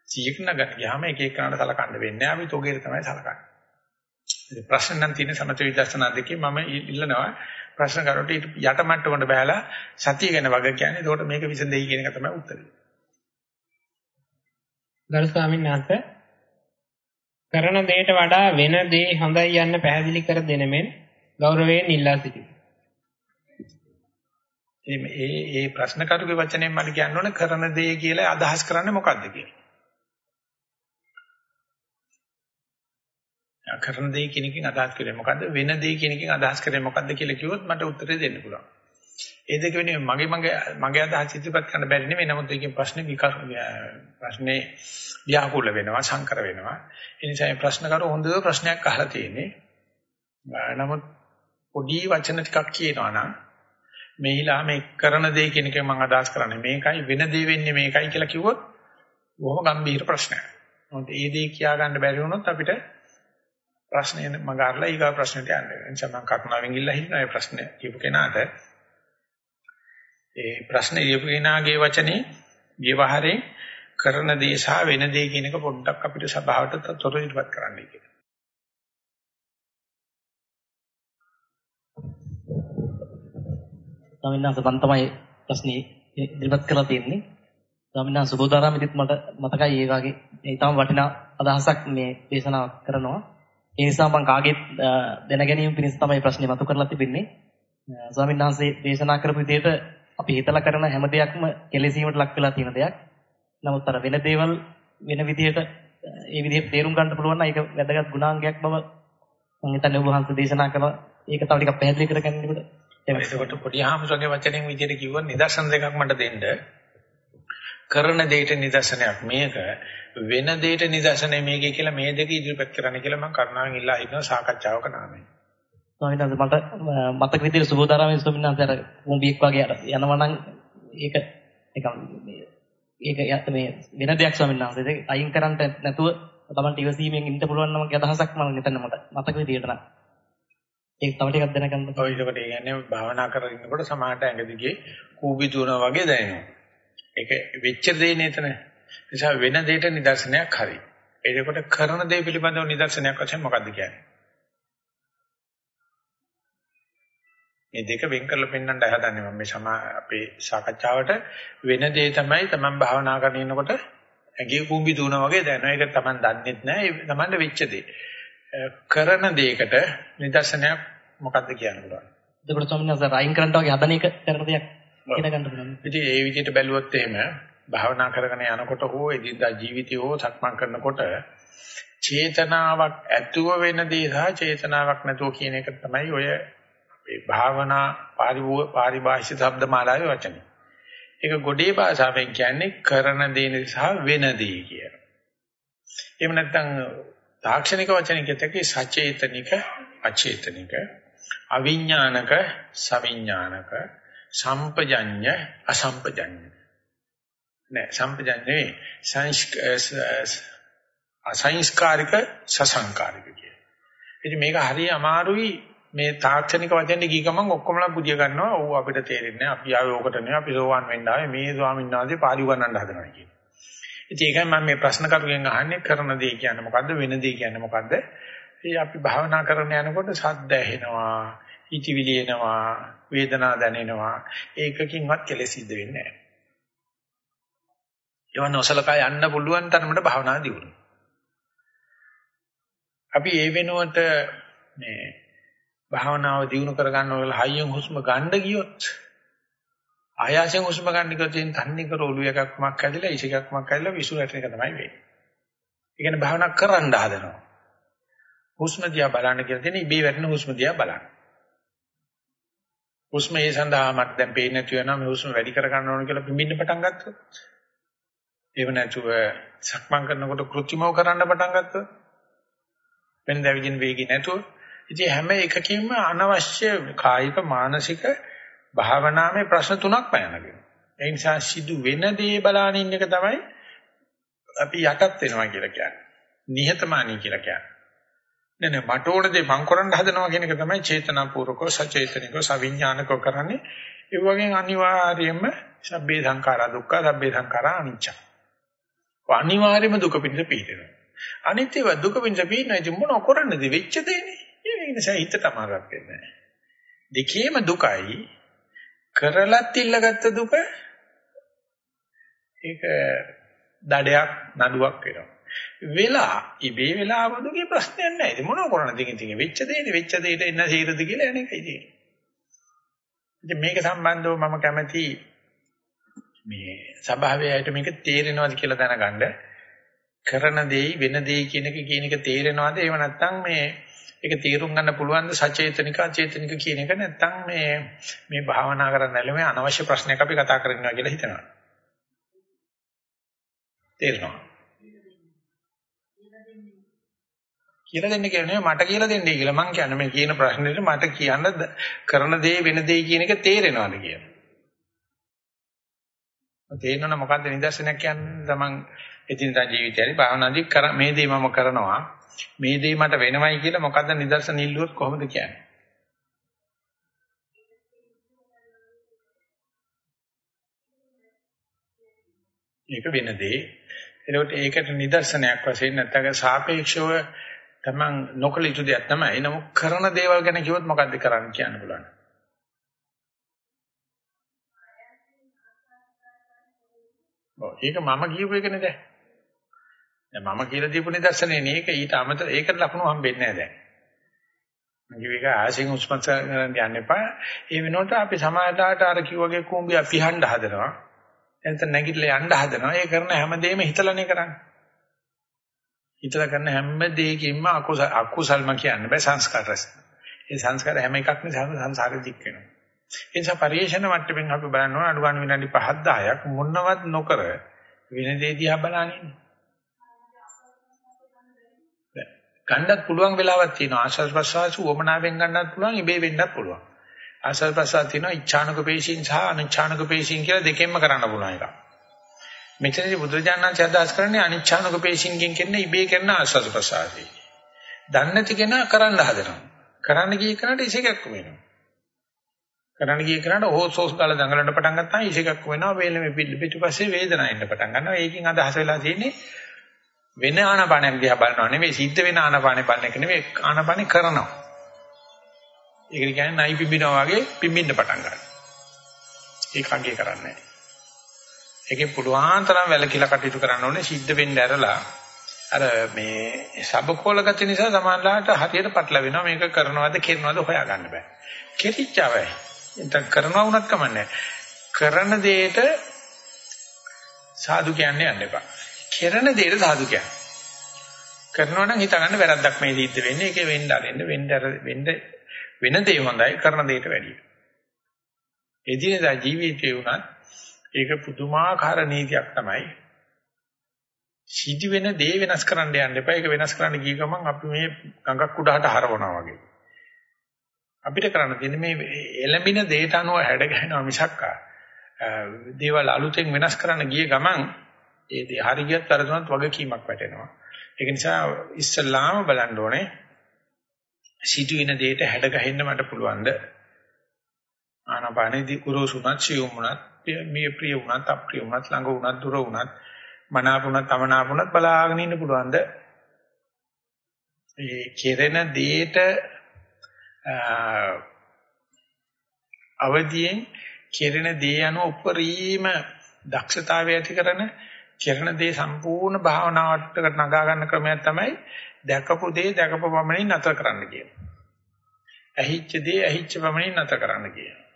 100කට නගන්න ගියාම එක එක කරන්න සලකන්න වෙන්නේ අපි තෝගේට තමයි සලකන්නේ. ඉතින් ප්‍රශ්න නම් තියෙන සමථ විදර්ශනා දෙකේ මම ඉල්ලනවා ප්‍රශ්න කරොට යට මට්ටමකට බහැලා සතිය ගැන වග කියන්නේ ඒකට මේක විසඳෙයි කියන එක තමයි උත්තරේ. ගරු ස්වාමීන් වහන්සේ කරන දෙයට වඩා වෙන දේ හොඳයි යන්න පැහැදිලි කර දෙනෙමින් ගෞරවයෙන් ඉල්ලා සිටිමි. ඒ ඒ ප්‍රශ්න කරුගේ වචනයෙන් මට කියන්න ඕන කරන දේ කියලා අදහස් කරන්නේ මොකද්ද කියලා. කරන දේ කියන එකෙන් අදහස් කරේ මොකද්ද වෙන දේ කියන එකෙන් අදහස් කරේ මොකද්ද කියලා කිව්වොත් මට උත්තරේ දෙන්න පුළුවන්. ඒ දෙක වෙනුවෙන් මගේ මගේ මගේ අදහස් ඉදිරිපත් කරන්න බැරි නෙමෙයි. නමුත් ඒකේ ප්‍රශ්නේ විකාර ප්‍රශ්නේ ව්‍යාකූල වෙනවා, සංකර වෙනවා. ඒ නිසා මේ ප්‍රශ්න කරු හොඳ ප්‍රශ්නයක් අහලා තියෙන්නේ. නමුත් පොඩි වචන ටිකක් කියනවා නම් මෙහිලා මේ කරන දේ කියන එක මම අදහස් කරන්නේ මේකයි වෙන දේ වෙන්නේ මේකයි කියලා කිව්වොත් බොහොම ගැඹීර ප්‍රශ්නයක්. නමුත් ඒ දේ කියා ගන්න බැරි වුණොත් අපිට ප්‍රශ්නේ මගාරලා ඊගා ප්‍රශ්නෙට යන්න වෙනවා. එනිසා මම කරුණාවෙන් ඉල්ලා හිටිනවා මේ ප්‍රශ්නේ කියපු කෙනාට ඒ ප්‍රශ්නේ කියපු කෙනාගේ වචනේ ව්‍යවහාරයෙන් කරන දේ සහ වෙන දේ කියන එක පොඩ්ඩක් අපිට සභාවට තොර ඉදිරිපත් කරන්නයි කියලා. ස්වාමීන් වහන්සේ මම තමයි ප්‍රශ්නේ ඉදිරිපත් කරලා තියෙන්නේ. ස්වාමීන් වහන්සේ සුබෝධාරාමෙදිත් මට මතකයි ඒ වගේ ඒ තරම් වටිනා අදහසක් මේ දේශනාව කරනවා. ඒ නිසා මම කාගෙත් දැන ගැනීම පිණිස තමයි ප්‍රශ්නේ මතු කරලා තිබෙන්නේ. ස්වාමීන් වහන්සේ දේශනා කරපු විදිහට අපි හිතලා කරන හැම දෙයක්ම කෙලෙසීමට ලක් වෙලා තියෙන දෙයක්. නමුත් අර වෙන දේවල් වෙන විදිහට ඒ විදිහට තේරුම් ගන්න පුළුවන් නම් ඒක වැදගත් ගුණාංගයක් බව මම හිතන්නේ ඔබ වහන්සේ දේශනා කළා. ඒක තව ටිකක් පැහැදිලි කරගන්නකොට එතකොට පොඩි හාමුදුරගේ වචනෙන් විදිහට කිව්වොත් නිදර්ශන දෙකක් මට දෙන්න. කරන දෙයට නිදර්ශනයක් මේක වෙන දෙයට නිදර්ශනය මේකේ කියලා මේ දෙක ඉදිරිපත් කරන්න කියලා මම කරුණාවෙන් ඉල්ලා හිටනවා සාකච්ඡාවක නාමයෙන්. ස්වාමීන් වහන්සේ මට මතක විදිහට සුබෝධාරාමයේ ස්වාමීන් වහන්සේ අර කුඹියක් වගේ අර යනවා නම් ඒක නිකන් ඒක මේ වෙන දෙයක් ස්වාමීන් වහන්සේ ඒක අයින් කරන්න නැතුව තමන්ට ඉවසීමෙන් ඉන්න පුළුවන් නම් අදහසක් මම හිතන්න මට මතක විදිහට නම් ඒක තව ටිකක් දැනගන්න. ඔය ඒකට ඒ කියන්නේ භාවනා කරගෙන ඉන්නකොට සමාහට ඇඟ දිගේ කූඹි දුවනා වගේ දැනෙනවා. ඒක වෙච්ච දේ නේතන. නිසා වෙන දෙයක නිදර්ශනයක් හරි. එතකොට කරන දේ පිළිබඳව නිදර්ශනයක් වශයෙන් මොකද්ද කියන්නේ? මේ දෙක වෙන් කරලා පෙන්වන්න හදන්නේ මම මේ සමා අපේ සාකච්ඡාවට වෙන දේ තමයි තමන් භාවනා කරගෙන ඉන්නකොට ඇඟේ කුඹි දුවනා වගේ දැනෙනවා. ඒක තමන් දන්නෙත් නැහැ. ඒ තමන්ට වෙච්ච දේ. කරන දෙයකට නිදර්ශනයක් මොකක්ද කියන්න පුළුවන්. එතකොට ස්වාමීන් වහන්සේ රයින් කරන්න වගේ හදන එක කරන දෙයක් කියලා ගන්න පුළුවන්. ඉතින් ඒ විදිහට බැලුවොත් එහෙම භාවනා කරගෙන යනකොට හෝ එදිනදා ජීවිතය හෝ සක්මන් කරනකොට චේතනාවක් ඇතුව වෙන දේ සහ චේතනාවක් නැතුව කියන එක තමයි ඔය අපේ භාවනා පාරිභාෂිත શબ્ද මාලාවේ වචනේ. ඒක ගොඩේ භාෂාවෙන් කියන්නේ කරන දේ සහ වෙන දේ කියන. එහෙම නැත්නම් තාක්ෂණික වචනේ කියතකේ සචේතනික අචේතනික අවිඥානික සවිඥානික සම්පජඤ්ඤ අසම්පජඤ්ඤ නෑ සම්පජඤ්ඤේ අසංස්කාරික සසංකාරික කිය. ඉතින් මේක හරිය අමාරුයි මේ තාක්ෂණික වචනේ ගිය ගමන් ඔක්කොමලා පුදිය ගන්නවා. ඔව් අපිට තේරෙන්නේ නැහැ. අපි ආවේ ඕකට නෙවෙයි. අපි සෝවන් වෙන්න ආවේ මේ ස්වාමීන් වහන්සේ පාළි උගන්වන්න හදනවා කියන. ඉතින් ඒකයි මම මේ ප්‍රශ්න කරුගෙන් අහන්නේ කරන දේ කියන්නේ මොකද්ද වෙන දේ කියන්නේ මොකද්ද? ඒ අපි භාවනා කරන යනකොට සද්ද ඇහෙනවා, හිතවිලි එනවා, වේදනා දැනෙනවා. ඒකකින්වත් කෙලෙස් සිද්ධ වෙන්නේ නැහැ. ඒවා නොසලකා යන්න පුළුවන් තරමට භාවනා දියුණු. අපි ඒ වෙනුවට මේ භාවනාව දියුණු කරගන්න ඕන හයියෙන් හුස්ම ගන්න ගියොත් ආයාසයෙන් හුස්ම ගන්න ගියොත් එන් තන්නේ කර ඔළුව එකක්මක් ඇදලා ඉස එකක්මක් ඇදලා විසු රැටෙන එක තමයි වෙන්නේ. ඒ කියන්නේ භාවනා කරන්න හදනවා. හුස්ම දිහා බලන්න කියලා තියෙන ඉබේ වැටෙන හුස්ම දිහා බලන්න. හුස්ම ඒ සඳහා මට දැන් පේන්නේ නැති වෙනවා මේ හුස්ම වැඩි කර ගන්න ඕන කියලා පිඹින්න පටන් ගත්තොත්. ඒව නැතුව සක්මන් කරනකොට કૃත්‍රිමව කරන්න පටන් ගත්තොත්. වෙන දැවිදින වේගي නැතුව ඉතින් හැම එකකින්ම අනවශ්‍ය කායික මානසික භාවනාවේ ප්‍රශ්න තුනක් පැනනගෙන. ඒ නිසා සිදු වෙන දේ බලාන ඉන්න එක තමයි අපි යටත් වෙනවා කියලා කියන්නේ. නිහතමානී කියලා කියන්නේ. නෑ නෑ මට ඕන දේ මං කරන්න හදනවා කියන එක තමයි චේතනාපූර්වකව සචේතනිකව සවිඥානිකව කරන්නේ. ඒ වගේම අනිවාර්යයෙන්ම සබ්බේ සංඛාරා දුක්ඛ සබ්බේ සංඛාරා අනිච්ච. අනිවාර්යයෙන්ම දුක පිණිස පිළිදෙනවා. අනිත්‍යව දුක පිණිස පිළිනයි ඉතින් මොනව කරන්නද වෙච්ච දෙන්නේ? ඒ නිසා හිතට අමාරුවක් වෙන්නේ නැහැ. දෙකේම දුකයි කරලත් ඉල්ලගත්ත දුක ඒක දඩයක් නඩුවක් වෙනවා. වෙලා ඉබේ වෙලා වදුගේ ප්‍රශ්නයක් නැහැ. ඉතින් මොනව කරන්නද ඉතින් ඉතින් වෙච්ච දෙයට වෙච්ච දෙයට එන්න සීරද කියලා අනේකයි තියෙන්නේ. ඉතින් මේක සම්බන්ධව මම කැමති මේ සභාවේ අයට මේක තේරෙනවද කියලා දැනගන්න කරන දෙයි වෙන දෙයි කියන එක කියන එක තේරෙනවද එහෙම නැත්නම් මේ ඒක තීරුම් ගන්න පුළුවන් ද සචේතනික අචේතනික කියන එක නැත්තම් මේ මේ භාවනා කරන්න නැලෙමේ අනවශ්‍ය ප්‍රශ්නයක් අපි කතා කරනවා කියලා හිතනවා. තේරෙනවා. කියලා දෙන්න කියන්නේ මට කියලා දෙන්නේ කියලා මං කියන්නේ මේ කියන ප්‍රශ්නෙට මට කියන්න කරන දේ වෙන දේ කියන එක තේරෙනවද කියලා. තේරෙනවනම් මොකද්ද නිදර්ශනයක් කියන්නේ තමන් එදිනදා ජීවිතයේදී භාවනාදී කර මේ දේ මම කරනවා මේ දේ මට වෙනවයි කියලා මොකද්ද නිදර්ශන ඉල්ලුවොත් කොහොමද කියන්නේ? ඒක වෙන දේ. එතකොට ඒකට නිදර්ශනයක් වශයෙන් නැත්නම් සාපේක්ෂව තමන් නොකල යුතු දෙයක් තමයි. නමුත් කරන දේවල් ගැන කිව්වොත් මොකද්ද කරන්න කියන්න පුළුවන්. ඔව් ඒක මම කියපු එකනේ දැන්. දැන් මම කියලා දීපු නිදර්ශනේ නේ ඒක ඊට අමතර ඒකට ලකුණු හම්බෙන්නේ නැහැ දැන්. මම කිව්ව එක ආසින් උස්මත් කරන්න යන්න එපා. ඒ වෙනකොට අපි සමාජාට අර කිව්වගේ කුඹිය පිහඬ හදනවා. එතන නැගිටලා යන්න හදනවා. ඒ කරන හැමදේම හිතලානේ කරන්නේ. හිතලා කරන හැම දෙයකින්ම අකුසල අකුසල්ම කියන්න බෑ සංස්කාර රස. ඒ සංස්කාර හැම එකක්ම සංසාරෙ දික් වෙනවා. ඒ නිසා පරිේශන මට්ටමින් අපි බලනවා අඩු ගන්න විනාඩි 5ක් 10ක් මොනවත් නොකර වෙන දේ දිහා බලන්නේ. ගන්නත් පුළුවන් වෙලාවක් තියෙනවා ආශස් ප්‍රසවාස වමනාවෙන් ගන්නත් පුළුවන් ඉබේ වෙන්නත් පුළුවන්. ආශස් ප්‍රසවාස තියෙනවා ඉච්ඡානක පේශීන් සහ අනිච්ඡානක පේශීන් කියලා දෙකෙන්ම කරන්න පුළුවන් එකක්. මෙතනදී බුදුරජාණන්සේ අදහස් කරන්නේ අනිච්ඡානක පේශින්ගෙන් කියන්නේ ඉබේ කරන ආස්වාද ප්‍රසආදී. දන්නේ නැති කෙනා කරන්න හදනවා. කරන්න ගිය කෙනාට ඉසේකක් වෙනවා. කරන්න ගිය කෙනාට හොසෝස් ගාලා දඟලන්න පටන් ගත්තා ඉසේකක් වෙනවා වේලෙමේ පිටිපස්සේ වේදනාව එන්න පටන් ගන්නවා. ඒකෙන් අදහස් වෙලා තියෙන්නේ වෙන ආනපානයක් දිහා බලනවා නෙවෙයි සිද්ධ වෙන ආනපානේ බලන එක නෙවෙයි ආනපානේ කරනවා. ඒක කියන්නේ නයි පිඹිනවා වගේ පිඹින්න පටන් ගන්නවා. ඒක අගේ කරන්නේ නැහැ. ඒකේ පුළුවන් තරම් වැලකිලා කටයුතු කරන්න ඕනේ සිද්ධ වෙන්න ඇරලා අර මේ සබකෝල ගති නිසා සමානලාට හරියට පටල වෙනවා මේක කරනවද කරනවද හොයාගන්න බෑ කෙටිච්චවයි එතන කරනවා වුණත් කමන්නේ කරන දෙයට සාදු කියන්නේ යන්න එපා කරන දෙයට සාදු කියන්නේ කරනවා නම් හිතගන්න වැරද්දක් මේ සිද්ධ වෙන්නේ ඒකේ වෙන්න අරින්න වෙන්න වෙන්න වෙන දේ හොඳයි කරන දෙයට වැඩිය එදිනෙදා ජීවිතේ වුණත් ඒක පුදුමාකාර නීතියක් තමයි. සිදි වෙන දේ වෙනස් කරන්න යන්න එපා. ඒක වෙනස් කරන්න ගිය ගමන් අපි මේ ගඟක් උඩහට හරවනවා වගේ. අපිට කරන්න තියෙන්නේ මේ එළඹින දේට අනුව හැඩ ගැහෙනවා මිසක් දේවල් අලුතෙන් වෙනස් කරන්න ගිය ගමන් ඒ දේ හරියට තරතුනත් වගකීමක් වැටෙනවා. ඒක නිසා ඉස්සල්ලාම බලන්න ඕනේ සිදුවෙන දේට හැඩ ගහෙන්න මට පුළුවන්ද? ආනපානෙදී කුරුසුණත් සියුම්ුණත් මේ ප්‍රිය වුණත් අප්‍රිය වුණත් ළඟ වුණත් දුර වුණත් මනාප වුණත් අමනාප වුණත් බලාගෙන ඉන්න පුළුවන්ද ඒ කෙරෙන දේට අවදියෙන් කෙරෙන දේ අනුව උපරිම දක්ෂතාවය ඇති කරන කෙරෙන දේ සම්පූර්ණ භාවනාවට නගා ගන්න ක්‍රමයක් තමයි දැකපු දේ දැකපු පමණින් නැතර කරන්න කියන්නේ. ඇහිච්ච දේ ඇහිච්ච පමණින් නැතර කරන්න කියන්නේ.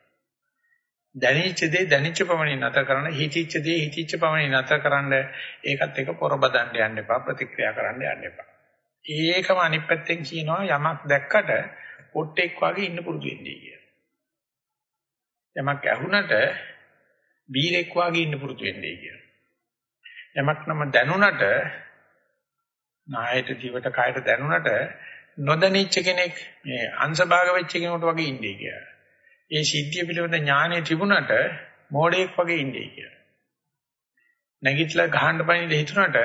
දැනෙච්ච දේ දැනෙච්ච පමණින් නැතර කරන්න හිතිච්ච දේ හිතිච්ච පමණින් නැතර කරන්න ඒකත් එක්ක පොරබදන්න යන්න එපා ප්‍රතික්‍රියා කරන්න යන්න එපා ඒකම අනිත් පැත්තෙන් කියනවා යමක් දැක්කට පොට්ටෙක් වගේ ඉන්න පුරුදු වෙන්නේ කියලා යමක් ඇහුණට බීරෙක් වගේ ඉන්න පුරුදු වෙන්නේ කියලා යමක් නම දැනුණට නායට ජීවිත කායට දැනුණට නොදැනිච්ච කෙනෙක් මේ අංශභාග වෙච්ච කෙනෙකුට වගේ ඉන්නේ කියලා ඒ සිද්ධිය පිළිබඳ ඥානය තිබුණට මෝඩයෙක් වගේ ඉන්නේ කියලා. නැගිටලා ගහන්න බණින්න හිතුණට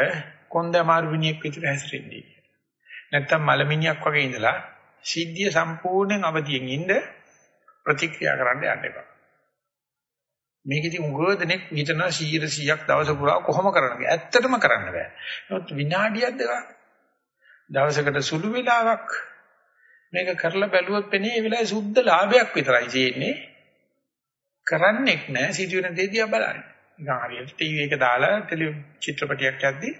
කොන්ද අමාරු විනියක් විතර හැසිරෙන්නේ කියලා. නැත්තම් මලමිණියක් වගේ ඉඳලා සිද්ධිය සම්පූර්ණයෙන් අවදියෙන් ඉන්න ප්‍රතික්‍රියා කරන්න යන්න එපා. මේකෙදි උගෝදෙනෙක් හිතන 100ක් දවස පුරා කොහොම කරන්නද? ඇත්තටම කරන්න බෑ. නමුත් විනාඩියක් දෙකක් දවසකට සුළු වෙලාවක් මේක කරලා බැලුවොත් පෙනේ ඒ වෙලාවේ සුද්ධ ලාභයක් විතරයි තියෙන්නේ. කරන්නෙක් නෑ සිදුවෙන දේ දිහා බලන්නේ. නිකන් හරියට ටීවී එක දාලා ටෙලි චිත්‍රපටයක් යද්දි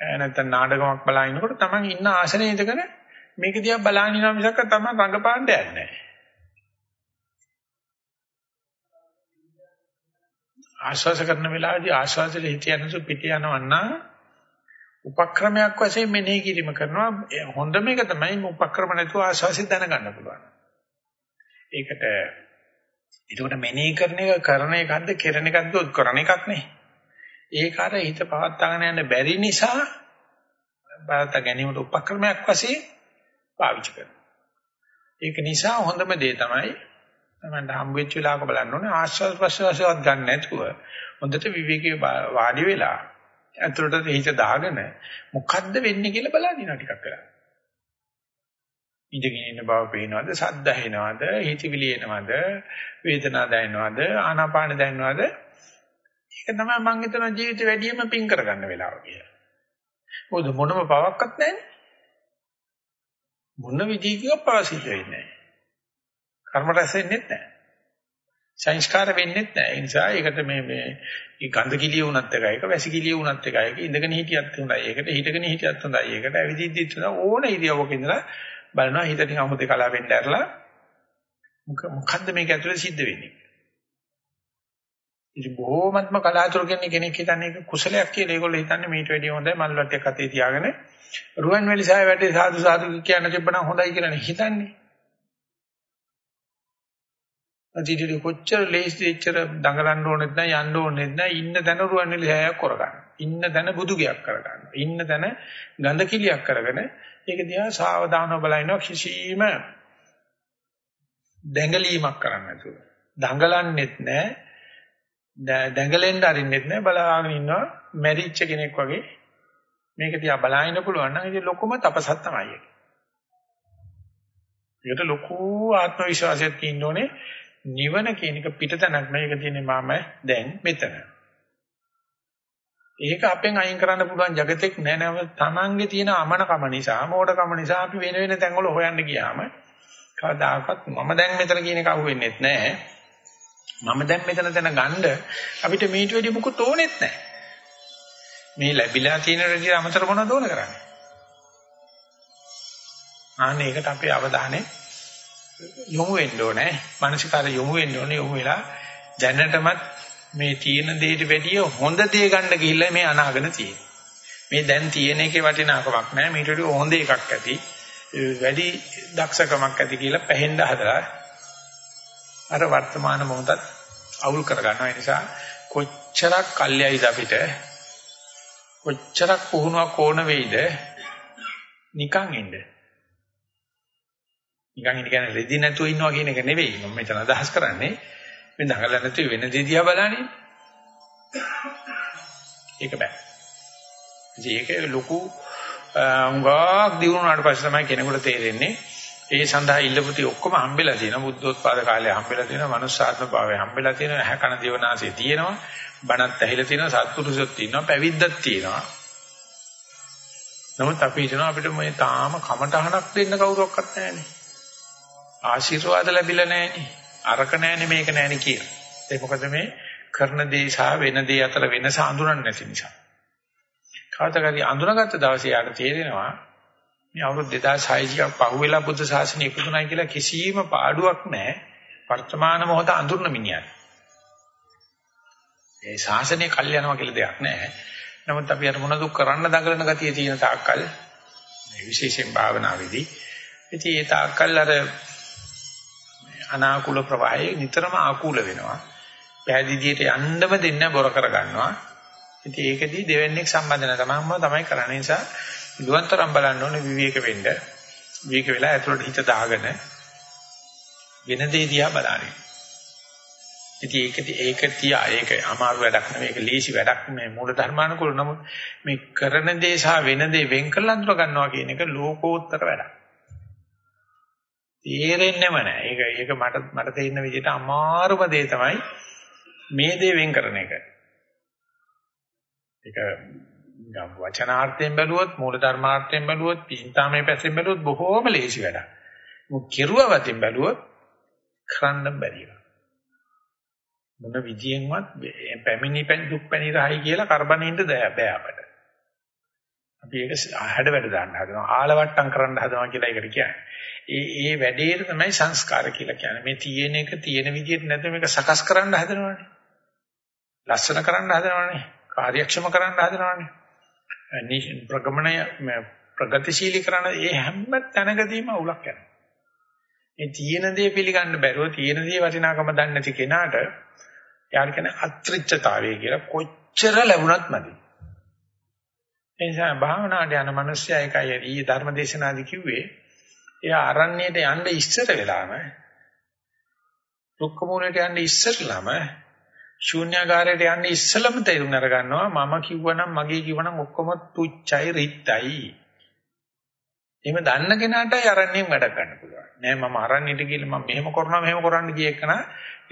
නැත්නම් නාටකමක් බලනකොට තමන් ඉන්න ආසනයේ ඉඳගෙන මේක දිහා බලන ඉනවා මිසක් තමන් රඟපාන්න යන්නේ නෑ. ආශ්වාස කරන වෙලාවේදී ආශ්වාසයේ හිත යනසු පිට යනවන්න උපක්‍රමයක් වශයෙන් මෙනෙහි කිරීම කරනවා හොඳම එක තමයි උපක්‍රම නැතුව ආශාසි දැනගන්න පුළුවන්. ඒකට ඒකට මෙනෙහි කරන එක කරන එකක්ද කෙරෙන එකක්ද කරන එකක් නේ. ඒක අර හිත පවත්වාගෙන යන්න බැරි නිසා බලත ගැනීමට උපක්‍රමයක් වශයෙන් පාවිච්චි කරනවා. ඒක නිසා හොඳම දේ තමයි මම හම් වෙච්ච වෙලාවක බලන්න ඕනේ ආශ්වාස ප්‍රශ්වාසවත් ගන්න නැතුව හොඳට විවේකී වාඩි වෙලා අතුරට හිත දාගෙන මොකද්ද වෙන්නේ කියලා බලන්න ඉන්න ටිකක් වෙලා. ඉඳගෙන ඉන්න බව පේනවද සද්ද ඇහෙනවද හිතවිලි එනවද වේදනාව දැනෙනවද ආනාපාන දැනෙනවද ඒක තමයි මම හිතන ජීවිතේ වැඩිම පින් කරගන්න වෙලාව කියලා. මොකද මොනම පවක්වත් නැහැ. මොන විදිහකින් පවසිත වෙන්නේ නැහැ. කර්ම රැස් වෙන්නේ නැහැ. සංස්කාර වෙන්නේ නැහැ. ඒ නිසා ඒකට මේ මේ ගඳ කිලිය වුණත් එකයි, ඒක වැසි කිලිය වුණත් එකයි, ඒක ඉඳගෙන හිටියත් හොඳයි, ඒකට හිටගෙන හිටියත් හොඳයි, ඒකට ඇවිදිද්දිත් ඕන ඉරියව්වක ඉඳලා බලනවා හිත ටික අමුතේ කලාවෙන් දැරලා මොකද්ද මේක ඇතුලේ සිද්ධ වෙන්නේ. ඉතින් බොහොමත්ම කලාතුරකින් කෙනෙක් හිතන්නේ ඒක කුසලයක් කියලා ඒගොල්ලෝ හිතන්නේ මීට වැඩිය හොඳයි මල් වට්ටියක් අතේ තියාගෙන රුවන්වැලි සාය වැටේ සාදු සාදු කියන තිබ්බනම් හොඳයි කියලා හිතන්නේ. අදිටිලි කොච්චර ලේසි එච්චර දඟලන්න ඕනෙත් නැහැ යන්න ඕනෙත් නැහැ ඉන්න තැන රුවන්වැලි සායක් කරගන්න. ඉන්න තැන බුදු ගයක් කරගන්න. ඉන්න තැන ගඳ කිලියක් කරගෙන ඒක දිහා සාවධානව බලනවා කිසිම දැඟලීමක් කරන්නේ නැතුව. දඟලන්නෙත් නැහැ දැඟලෙන්න අරින්නෙත් නෑ බලාගෙන ඉන්නවා මැරිච්ච කෙනෙක් වගේ මේක දිහා බලාගෙන පුළුවන් නම් ඉතින් ලොකුම තපසක් තමයි ඒක. ඒකට ලොකු ආත්ම විශ්වාසයක් තියෙන්න ඕනේ නිවන කියන එක පිටතනක් නෙවෙයි ඒක තියෙන්නේ මම දැන් මෙතන. ඒක අපෙන් අයින් කරන්න පුළුවන් జగතෙක් නෑ නම තමන්ගේ තියෙන අමනකම නිසා මෝඩකම නිසා අපි වෙන වෙන තැන්වල හොයන්න ගියාම කවදාකවත් මම දැන් මෙතන කියන එක අහුවෙන්නේ නැහැ. මම දැන් මෙතන දැන ගන්න අපිට මීට වැඩි මුකුත් ඕනෙත් නැහැ. මේ ලැබිලා තියෙන රෙදි අමතර මොනවද ඕන කරන්නේ? අනේ ඒකට අපේ අවධානය යොමු වෙන්න ඕනේ. මානසිකාර යොමු වෙන්න ඕනේ. යොමු වෙලා දැනටමත් මේ තියෙන දෙයට වැඩිය හොඳ දේ ගන්න ගිහිල්ලා මේ අනාගෙන තියෙන්නේ. මේ දැන් තියෙන එකේ වටිනාකමක් නැහැ. මීට වඩා හොඳ එකක් ඇති. වැඩි දක්ෂකමක් ඇති කියලා පැහෙන්න හදලා අර වර්තමාන මොහොතත් අවුල් කරගන්නවා. ඒ නිසා කොච්චරක් කල්යයිද අපිට කොච්චරක් පුහුණුවක් ඕන වෙයිද නිකන් ඉන්න. නිකන් ඉන්න කියන්නේ රෙදි නැතුව ඉන්නවා කියන එක නෙවෙයි මම මෙතන අදහස් කරන්නේ. මේ දඟල නැතුව වෙන දෙදියා බලන්නේ. ඒක බෑ. ඒක ලොකු උංගක් දිනුනාට පස්සේ තමයි කෙනෙකුට තේරෙන්නේ ඒ සඳහා ඉල්ලපුටි ඔක්කොම හම්බෙලා තියෙනවා. බුද්ධෝත්පාද කාලේ හම්බෙලා තියෙනවා. මනුස්සාත්ම භාවය හම්බෙලා තියෙනවා. ඇහැ කන දිවනාසය තියෙනවා. බණත් ඇහිලා තියෙනවා. සත්පුරුෂොත් තියෙනවා. පැවිද්දක් තියෙනවා. නමුත් අපි හිතනවා අපිට මේ තාම කමටහනක් දෙන්න කවුරක්වත් නැහැනේ. ආශිර්වාද ලැබිලා නැහැනේ. අරක නැහැනේ මේක නැහැනේ කියලා. ඒ මොකද මේ කරන දේ සහ වෙන දේ අතර වෙනස අඳුරන්නේ නැති නිසා. කවදාකරි අඳුනගත්ත දවසේ යාට තේරෙනවා මේ අවුරුදු 2600ක් පහුවෙලා බුද්ධ ශාසනය ඉපදුනායි කියලා කිසිම පාඩුවක් නැහැ. වර්තමාන මොහොත අඳුරන මිනිහා. ඒ ශාසනය කල් යනවා කියලා දෙයක් නැහැ. නමුත් අපි අර මොනද කරන්න දඟලන ගතිය තියෙන තාක්කල් මේ විශේෂයෙන් භාවනාවේදී ඉතින් ඒ තාක්කල් අර අනාකූල ප්‍රවාහය නිතරම ආකූල වෙනවා. පැහැදිලියට යන්නම දෙන්න බොර කර ගන්නවා. ඉතින් ඒකදී දෙවන්නේක් සම්බන්ධ නැතමම තමයි කරන්නේ. නිසා දුවන්තරම් බලන්න ඕනේ විවේක වෙන්න. විවේක වෙලා ඇතුළට හිත දාගෙන වෙන දේ දිහා බලන්නේ. ඉතින් ඒක ඒක තියා ඒක අමාරු වැඩක් නෙවෙයි ඒක ලීසි වැඩක් මේ මූල ධර්මානුකූල නමුත් මේ කරන දේ සහ වෙන දේ වෙන් කරලා අඳුර ගන්නවා කියන එක ලෝකෝත්තර වැඩක්. තේරෙන්නේම නැහැ. ඒක ඒක මට මට තේින්න විදිහට අමාරුම දේ තමයි මේ දේ වෙන් කරන එක. ඒක වචනාර්ථයෙන් බැලුවොත් මූල ධර්මාර්ථයෙන් බැලුවොත් පින්තාමේ පැසෙන් බැලුවොත් බොහෝම ලේසි වැඩක්. මොක කෙරුවවතින් බැලුවොත් කරන්න බැරි මොන විදියෙන්වත් පැමිණි පැන් දුක් පැණි රහයි කියලා කරබනින්න බෑ අපට. අපි ඒක හැඩ වැඩ දාන්න හදනවා ආලවට්ටම් කරන්න හදනවා කියලා ඒකට කියන්නේ. ඒ ඒ වැඩේට තමයි සංස්කාර කියලා කියන්නේ. මේ තියෙන එක තියෙන විදිහට නැත්නම් මේක සකස් කරන්න හදනවනේ. ලස්සන කරන්න හදනවනේ. කාර්යක්ෂම කරන්න හදනවනේ. ප්‍රගමණය ප්‍රගතිශීලී කරන ඒ හැම තැනකදීම උලක් යනවා. මේ තියෙන දේ පිළිගන්න බැරුව තියෙන දේ වටිනාකම දන්නේ නැති කෙනාට යාර කියන්නේ අත්‍රිච්ඡතාවය කියලා කොච්චර ලැබුණත් මදි. ඒ නිසා භාවනාවට යන මිනිස්සයා එකයි ඊයේ ධර්මදේශනාදි කිව්වේ එයා අරණ්‍යයට යන්න ඉස්සර වෙලාම දුක්ඛ මූලයට යන්න ඉස්සරලම ශූන්‍යාකාරයට යන්න ඉස්සලම තේරුම් අරගන්නවා මම කිව්වනම් මගේ කිව්වනම් ඔක්කොම තුච්චයි රිත්යි. එහෙම දන්න කෙනාටයි අරණ්‍යෙන් වැඩ ගන්න පුළුවන්. නෑ මම අරණ්‍යට ගිහලා මම මෙහෙම කරනවා මෙහෙම කරන්න ගිය එකන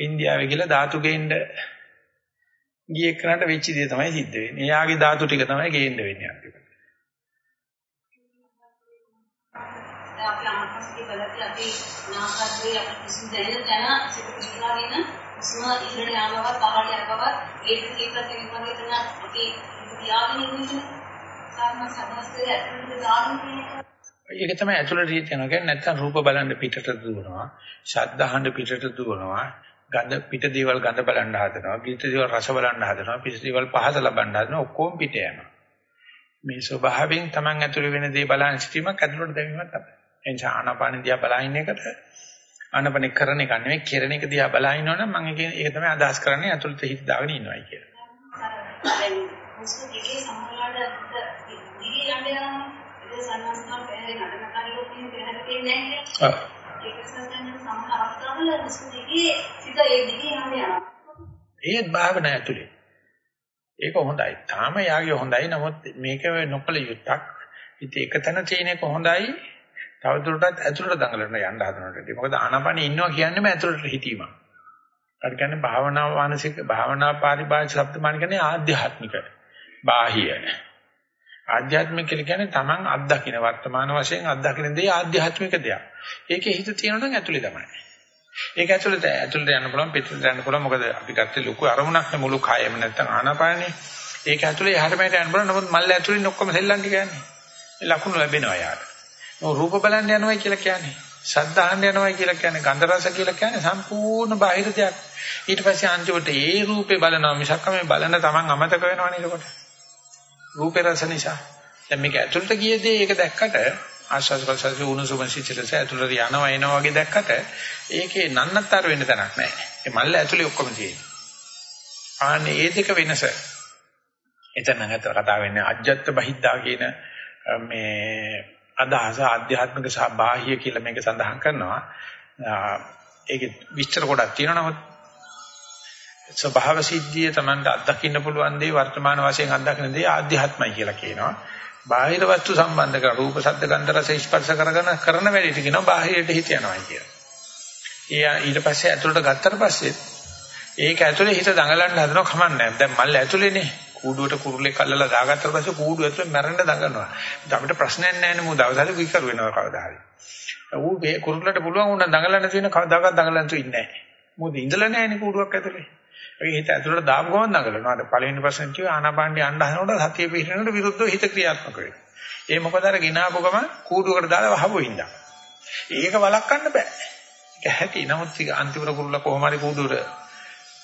ඉන්දියාවේ ගිහලා ධාතු ගේන්න ගිය එකනට වෙච්ච දේ තමයි සිද්ධ වෙන්නේ. එයාගේ ධාතු ටික තමයි ගේන්න වෙන්නේ අන්තිමට. අපි අමතකයි බලද්දී අපි නාසද්වේ අපි කිසිම දැනෙන තැන සිත පිටලාගෙන උස්ම ඉහළට යනවත් පහළට යනවත් ඒක කීපයක් වගේ තන අපි තියාගෙන ඉන්නේ සාම සමස්තය ඇතුළට දාගෙන ඒක තමයි ඇතුළට තියෙනවා කියන්නේ නැත්තම් රූප බලන්න පිටට දුවනවා ශබ්ද අහන්න පිටට දුවනවා ගඳ පිට දේවල් ගඳ බලන්න හදනවා පිට දේවල් රස බලන්න හදනවා පිට දේවල් පහස ලබන්න හදනවා ඔක්කොම පිට යනවා මේ ස්වභාවයෙන් Taman ඇතුළේ වෙන දේ බලන සිටීමක් ඇතුළට දැමීමක් තමයි එනිසා ආනාපාන දිහා බලන එකට ආනාපාන කරන එක නෙවෙයි කෙරෙන එක දිහා බලන ඉන්නවනම් මම ඒක තමයි අදහස් කරන්නේ ඇතුළත හිත දාගෙන ඉන්නවයි කියලා. දැන් මුස්කු දිගේ සමහරවිට දිගේ යන්නේ යනවා. ඒක සම්මාසම පැහැරේ නඩන කාරියෝ කියන පැහැර දෙන්නේ නැහැ කියලා. ඒක සම්බන්ධව සමහර අවස්ථාවල මුස්කු දිගේ සිත ඒ දිගේ යන්නේ යනවා. ඒත් භාවනා ඇතුලේ. ඒක හොඳයි. තාම යාගේ හොඳයි. නමුත් මේක නොකල යුත්තක්. ඉතින් එක තැන තියෙන එක හොඳයි. තවදුරටත් ඇතුළට දඟලන යන්න හදනකොට. මොකද ආනාපානෙ ඉන්නවා කියන්නේම ඇතුළට හිතීමක්. අර කියන්නේ භාවනා මානසික භාවනා පරිභාෂ શબ્දමාන කියන්නේ ආධ්‍යාත්මික. බාහිය. ආධ්‍යාත්මික කියන්නේ Taman අත්දකින්න වර්තමාන වශයෙන් අත්දකින්න දේ ආධ්‍යාත්මික දෙයක්. ඒකේ හිත තියෙනවා නම් ඇතුළේ තමයි. ඒක ඇතුළට ඇතුළට යන්න පුළුවන් පිටට යන්න පුළුවන් මොකද අපි ගත්තේ ලොකු අරමුණක් නේ මුළු කායම නැත්තම් ආනාපානේ. ඒක ඇතුළේ යහට මෙහෙට යන්න පුළුවන් නමුත් මල්ල ඇතුළේ ඔක්කොම සෙල්ලම් ටික යන්නේ. ලකුණු ලැබෙනවා යාට. රූප බලන්න යනවයි කියලා කියන්නේ. ශබ්ද අහන්න යනවයි කියලා කියන්නේ. ගන්ධ රස කියලා කියන්නේ සම්පූර්ණ බාහිර දෙයක්. ඊට පස්සේ අන්තිමට ඒ රූපේ බලනවා මිසක් මේ බලන තමන් අමතක වෙනවනේ එතකොට. රූපේ රස නිසා. දැන් මේක ඇතුළට ගියේදී ඒක දැක්කට ආශාස ප්‍රසාරේ උණුසුම සිචිලස ඇතුළට යනවා එනවා වගේ දැක්කට ඒකේ නන්නතර වෙන්න තැනක් නැහැ. ඒ මල්ල ඇතුලේ ඔක්කොම තියෙනවා. ආන්නේ ඒ දෙක වෙනස. එතන නැත කතා වෙන්නේ අජ්ජත් බහිද්දා කියන මේ අදහස ආධ්‍යාත්මික සහ බාහ්‍ය කියලා මේක සඳහන් කරනවා. ඒකේ විස්තර ගොඩක් තියෙනවා නමුත් ස්වභාව සිද්ධිය Tamanට අත්දකින්න පුළුවන් දේ වර්තමාන වශයෙන් අත්දකින්න දේ ආධ්‍යාත්මයි කියලා කියනවා. බාහිර වස්තු සම්බන්ධ කර රූප ශබ්ද ගන්ධ රස ස්පර්ශ කරගෙන කරන වැඩේට කියනවා බාහිරට හිත යනවා කියලා. ඒ ඊට පස්සේ ඇතුළට ගත්තට පස්සේ ඒක ඇතුලේ හිත දඟලන්න හදනවා කමන්නේ. දැන් මල්ල ඇතුලේනේ කූඩුවට කුරුල්ලෙක් අල්ලලා දාගත්තට පස්සේ කූඩුව ඇතුලේ මැරෙන්න දඟනවා. ඉතින් අපිට ප්‍රශ්නයක් නැහැ නේ මු දවසට විකර වෙනවා කවදා හරි. ඌ මේ කුරුල්ලට පුළුවන් උන දඟලන්න තියෙන කවදාකවත් දඟලන්න තු ඉන්නේ නැහැ. මොකද ඉඳලා නැහැ නේ කූඩුවක් ඇතුලේ. ඒ හිත ඇතුලට දාපු ගමන් දඟලනවා. අර පළවෙනි ප්‍රශ්නේ කිව්වා ආනාපානිය අඬ හනකොට සතිය පිහිනනට විරුද්ධව හිත ක්‍රියාත්මක වෙනවා. ඒ මොකද අර ගినాපු ගමන් කූඩුවකට දාලා වහපු හින්දා. ඒක වළක්වන්න බෑ. ඒක හැටි. නමුත් අන්තිමට කුරුල්ල කොහොම හරි කූඩුවට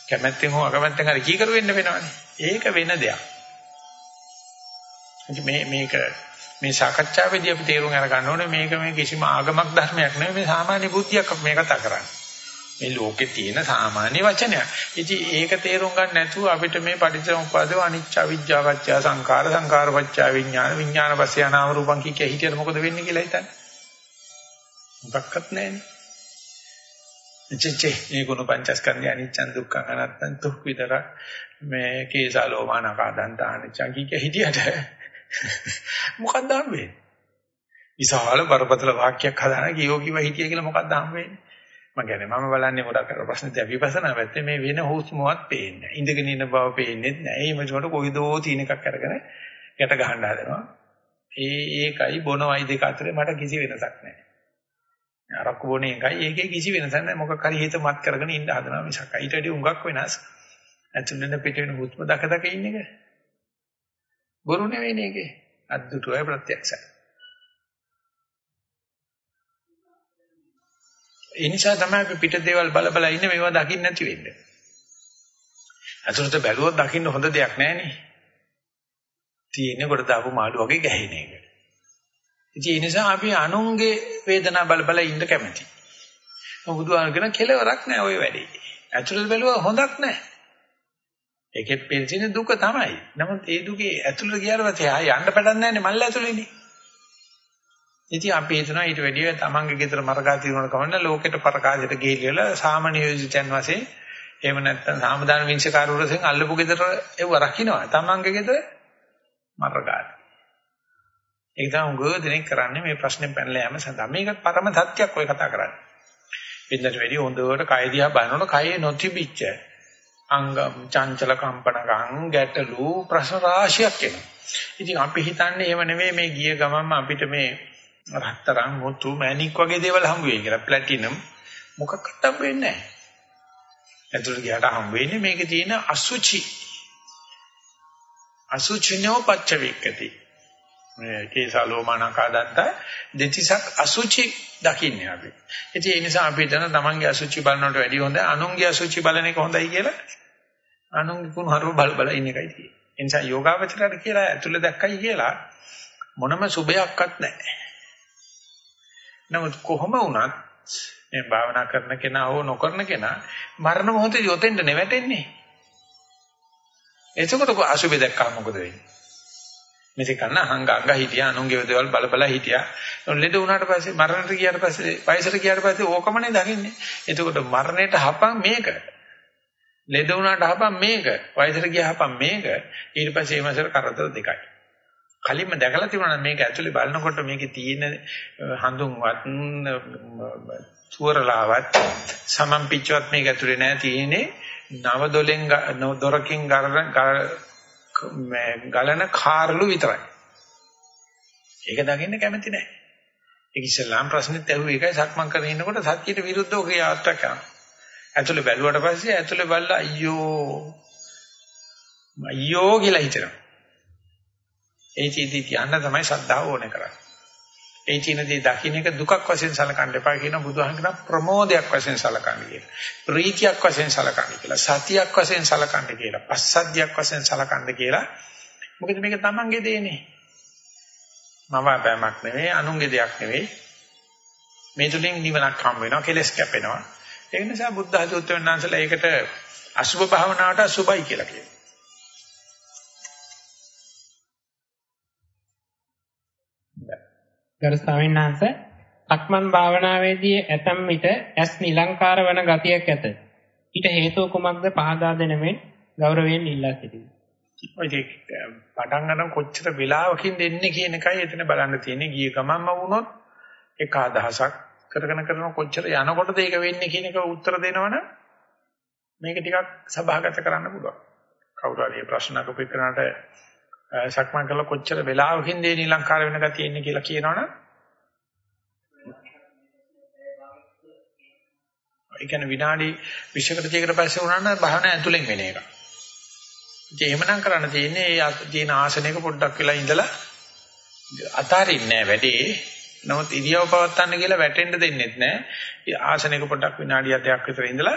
කැමැත්තෙන් හෝ අකමැත්තෙන් හරි කීකරු වෙන්න වෙනවනේ. ඒක වෙන දෙයක්. මේ මේක මේ සාකච්ඡාවේදී අපි තේරුම් අරගන්න ඕනේ මේක මේ කිසිම ආගමක් ධර්මයක් නෙවෙයි මේ සාමාන්‍ය බුද්ධියක් අපි මේ කතා කරන්නේ. මේ ලෝකේ තියෙන සාමාන්‍ය වචනයක්. ඉතින් ඒක තේරුම් ගන්න නැතුව අපිට මේ පටිච්චසමුප්පාදව අනිච්ච අවිජ්ජාවච්චය සංඛාර සංඛාරවච්චය විඥාන විඥානපස්සය නාම රූපං කිය කිය හිටියට මොකද වෙන්නේ කියලා හිතන්නේ. මොකක්වත් නැහැනේ. චෙචේ මේ ගුණ පංචස්කන්ධය අනිච්චං දුක්ඛං අනත්තං තුක් විතර මේ කේසාලෝමානකා දන්තා අනිච්චං කිය හිටියට මොකක්ද හම්බෙන්නේ? විශාල බරපතල වාක්‍යයක් හදාන කියෝ කිව්වා හිටිය කියලා මොකක්ද හම්බෙන්නේ? මම කියන්නේ මම බලන්නේ ගොඩක් අර ප්‍රශ්න තියා විපස්සනා පැත්තේ මේ වෙන හුස්මවත් පේන්නේ නැහැ. ඉඳගෙන ඉන්න බව පේන්නේ නැහැ. ඒ මොකද කොයිදෝ තියෙන එකක් අරගෙන ගැට ගහන්න හදනවා. ඒ ඒකයි බොනවයි දෙක අතර මට කිසි වෙනසක් නැහැ. අරක්කු බොනේ එකයි ඒකේ කිසි වෙනසක් නැහැ. මොකක් හරි හිත මත් කරගෙන ඉන්න හදනවා මිසක්. ඊට වඩා උඟක් වෙනස්. ඇතුළෙන් පිට වෙන හුස්ම දක දක ඉන්න එක. බොරු නෙවෙයිනේ ඒකේ. අද්දුටුවයි ප්‍රත්‍යක්ෂයි. ඒ නිසා තමයි අපි පිට දේවල් බල බල ඉන්නේ මේවා දකින්න නැති වෙන්නේ. අසුරට බැලුවොත් දකින්න හොඳ දෙයක් නැහැනේ. තියෙන්නේ කොට දාපු මාළු වගේ ගැහෙන එක. ඉතින් ඒ නිසා අපි අනුන්ගේ වේදනාව බල බල ඉන්න කැමති. බුදුහාම කියන කෙලවරක් නැහැ ওই වැඩේ. ඇතුළට බැලුවා හොඳක් නැහැ. ඒකෙත් පිළිසින දුක තමයි. නමුත් ඒ දුකේ ඇතුළට ගියාට පස්සේ ආය යන්න පටන් නැහැ මල්ල ඇතුළේනේ. ඉතින් අපි හිතනවා ඊට වැඩිය තමන්ගේ ගෙදර මරගා තියුණා කවන්න ලෝකෙට පරකාජයට ගිහිල්ලා සාමාන්‍ය යෝජිතයන් වශයෙන් එහෙම නැත්නම් සාමදාන විංශකාරවරුසෙන් අල්ලපු ගෙදර ඒව රකින්නවා. තමන්ගේ ගෙදර මරගා. ඒක තමයි උගව දෙනෙක් කරන්නේ මේ ප්‍රශ්නේ පැනලා යෑම සඳහා. මේක පරම සත්‍යයක් ඔය කතා කරන්නේ. පින්නට වැඩි හොඳට කය දිහා බලනකොට කයේ නොතිබිච්ච අංග චංචල කම්පනකම් ගැටලු ප්‍රශ්න රාශියක් එනවා. ඉතින් අපි හිතන්නේ එහෙම නෙවෙයි මේ ගිය ගමන්ම අපිට මේ රත්තරන් මුතු මැණික් වගේ දේවල් හම්බ වෙයි කියලා ප්ලැටිනම් මොකක්වත් හම්බ වෙන්නේ නැහැ. ඇතුළට ගියාට හම්බ වෙන්නේ මේකේ තියෙන අසුචි. අසුචිනෝ පච්චවික්කති. මේ කේසාලෝමානකා දත්ත දෙතිසක් අසුචි දකින්නේ අපි. ඉතින් ඒ නිසා අපි හිතන තමන්ගේ අසුචි බලනවට වැඩිය හොඳ අනුන්ගේ අසුචි බලන එක හොඳයි කියලා අනුන්ගේ කුණු හරව බල බල ඉන්න එකයි තියෙන්නේ. ඒ නිසා යෝගාවචරයට කියලා ඇතුළ දැක්කයි කියලා මොනම සුබයක්වත් නැහැ. නමුත් කොහොම වුණත් මේ භාවනා කරන කෙනා හෝ නොකරන කෙනා මරණ මොහොතේ යොතෙන්ද නෙවැටෙන්නේ. එතකොට අසුබේ දැක්කම මොකද වෙන්නේ? මෙතේ කන්න අහංග අංග හිටියා අනුන්ගේ දේවල් බල බල හිටියා. ලෙඩ වුණාට පස්සේ මරණයට ගියාට පස්සේ වයසට ගියාට පස්සේ ඕකමනේ දකින්නේ. එතකොට මරණයට හපන් මේක. ලෙඩ වුණාට හපන් මේක. වයසට ගියා හපන් මේක. ඊට පස්සේ මේ මාසෙට කරදර දෙකයි. කලින්ම දැකලා තිබුණා මේක ඇතුලේ බලනකොට මේකේ තියෙන හඳුන්වත් සුවරලාවත් සමම්පිච්චවත් මේක ඇතුලේ නෑ තියෙන්නේ නව දොලෙන් දොරකින් ගලන කාර්ලු විතරයි. ඒක දකින්න කැමති නෑ. ඒක ඉස්ලාම් ප්‍රශ්නෙත් ඇහුවේ ඒකයි සක්මන් කරගෙන ඉන්නකොට සත්‍යයට විරුද්ධව ක්‍රියාවක් කරනවා. ඇතුලේ බැලුවට පස්සේ ඇතුලේ බැලලා අයියෝ අයියෝ කියලා හිතනවා. ඒ චීති කියන්න තමයි ශ්‍රද්ධාව ඕනේ කරන්නේ. ඒ චීනදී දකින්න එක දුකක් වශයෙන් සලකන්න එපා කියන බුදුහාම කියන ප්‍රමෝදයක් වශයෙන් සලකන්න කියලා. ප්‍රීතියක් වශයෙන් සලකන්න කියලා. සතියක් වශයෙන් සලකන්න කියලා. පස්සද්ධියක් වශයෙන් සලකන්න කියලා. මොකද මේක තමන්ගේ දෙන්නේ. මම බෑමක් නෙවෙයි, අනුන්ගේ දෙයක් නෙවෙයි. මේ තුලින් නිවනක් හම් වෙනවා, කෙලස් කැපෙනවා. ඒ නිසා බුද්ධ ධර්ම වහන්සේලා ඒකට අසුභ භාවනාවට අසුභයි කියලා කියනවා. ගරු ස්වාමීන් වහන්සේ අක්මන් භාවනාවේදී ඇතම් විට ඇස් නිලංකාර වන ගතියක් ඇත. ඊට හේතුව කුමක්ද පහදා දෙනමෙන් ගෞරවයෙන් ඉල්ලා සිටිනවා. ඔය දෙක පටන් ගන්න කොච්චර වෙලාවකින් දෙන්නේ කියන එකයි එතන බලන්න තියෙන්නේ. ගිය ගමන්ම වුණොත් එක අදහසක් කරගෙන කරන කොච්චර යනකොටද ඒක වෙන්නේ කියන එක උත්තර දෙනවනම් මේක ටිකක් සභාගත කරන්න පුළුවන්. කවුරු හරි ප්‍රශ්න අහපු එකනට සක්මන් කළා කොච්චර වෙලාවකින් දේ නිලංකාර වෙන ගතිය ඉන්නේ කියලා කියනවනම් ඒ කියන්නේ විනාඩි 20කට 30කට පස්සේ වුණා නම් භාවනා ඇතුලෙන් වෙන එක. ඉතින් එහෙමනම් කරන්න තියෙන්නේ ඒ තියෙන ආසනයක පොඩ්ඩක් වෙලා ඉඳලා අතාරින්නේ නැහැ වැඩේ. නමුත් ඉරියව් පවත්වන්න කියලා වැටෙන්න දෙන්නෙත් නැහැ. ඒ ආසනයක පොඩ්ඩක් විනාඩි 7ක් විතර ඉඳලා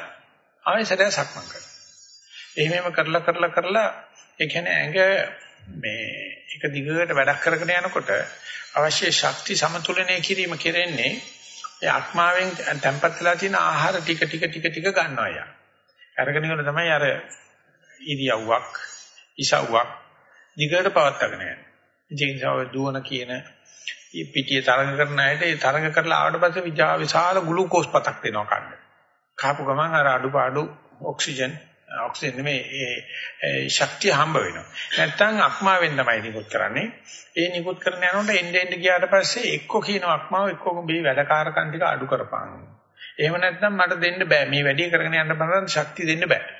ආයෙසරයක් සක්මන් කරනවා. එහෙමම කරලා කරලා කරලා ඒ කියන්නේ ඇඟ මේ එක දිගට වැඩක් කරගෙන යනකොට අවශ්‍ය ශක්ති සමතුලනය කිරීම කෙරෙන්නේ ඒ ආත්මාවෙන් තැම්පත් වෙලා තියෙන ආහාර ටික ටික ටික ටික ගන්නවා යා. අරගෙන ඉන්න තමයි අර ඉරියව්වක් ඉසව්වක් දිගට පවත්වාගෙන යන්නේ. ඉතින් දුවන කියන පිටියේ තරඟ කරන අයට ඒ තරඟ කරලා ආවට පස්සේ විජා විශාල ග්ලූකෝස් පතක් දෙනවා කන්න. කාපු ගමන් අර අඩුපාඩු ඔක්සිජන් ඔක්සිජන් නෙමෙයි ඒ ශක්තිය හම්බ වෙනවා. නැත්තම් අක්මාවෙන් තමයි නිකුත් කරන්නේ. ඒ නිකුත් කරන යනකොට එන්න එන්න ගියාට පස්සේ එක්ක කියන අක්මාව එක්ක මේ වැඩකාරකම් ටික අඩු කරපන්. එහෙම නැත්නම් මට දෙන්න බෑ. මේ වැඩේ කරගෙන යන්න බලන්න ශක්තිය දෙන්න බෑ.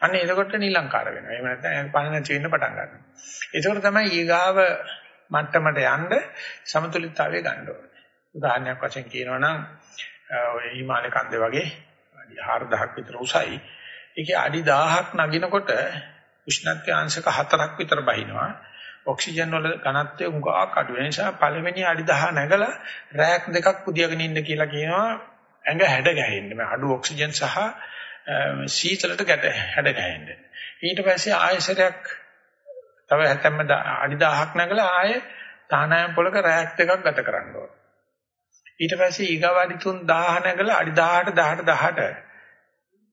අන්න එතකොට නිලංකාර වෙනවා. එහෙම නැත්නම් පණ නැති වෙන්න පටන් ගන්නවා. එතකොට තමයි ඊගාව මට්ටමට යන්න සමතුලිතතාවය ගන්න ඕනේ. උදාහරණයක් වශයෙන් කියනවා නම් ඔය හිමාලය කන්දේ වගේ 4000ක් විතර උසයි ඒකේ අඩි 1000ක් නගිනකොට උෂ්ණත්වය අංශක 4ක් විතර බහිනවා. ඔක්සිජන් වල ඝනත්වය උගාක් අඩු වෙන නිසා පළවෙනි අඩි 10 නැගලා රැයක් දෙකක් පුදියගෙන ඉන්න කියලා කියනවා ඇඟ හැඩ ගැහෙන්න. මේ අඩු ඔක්සිජන් සහ සීතලට ගැට හැඩ ගැහෙන්න. ඊට පස්සේ ආයසරයක් තව හැතැම්ම අඩි 1000ක් නැගලා ආයේ තානායම් පොලක රැයක් දෙකක් ගත කරන්න ඕන. ඊට පස්සේ ඊගාව අඩි 3000 නැගලා අඩි 18 18 18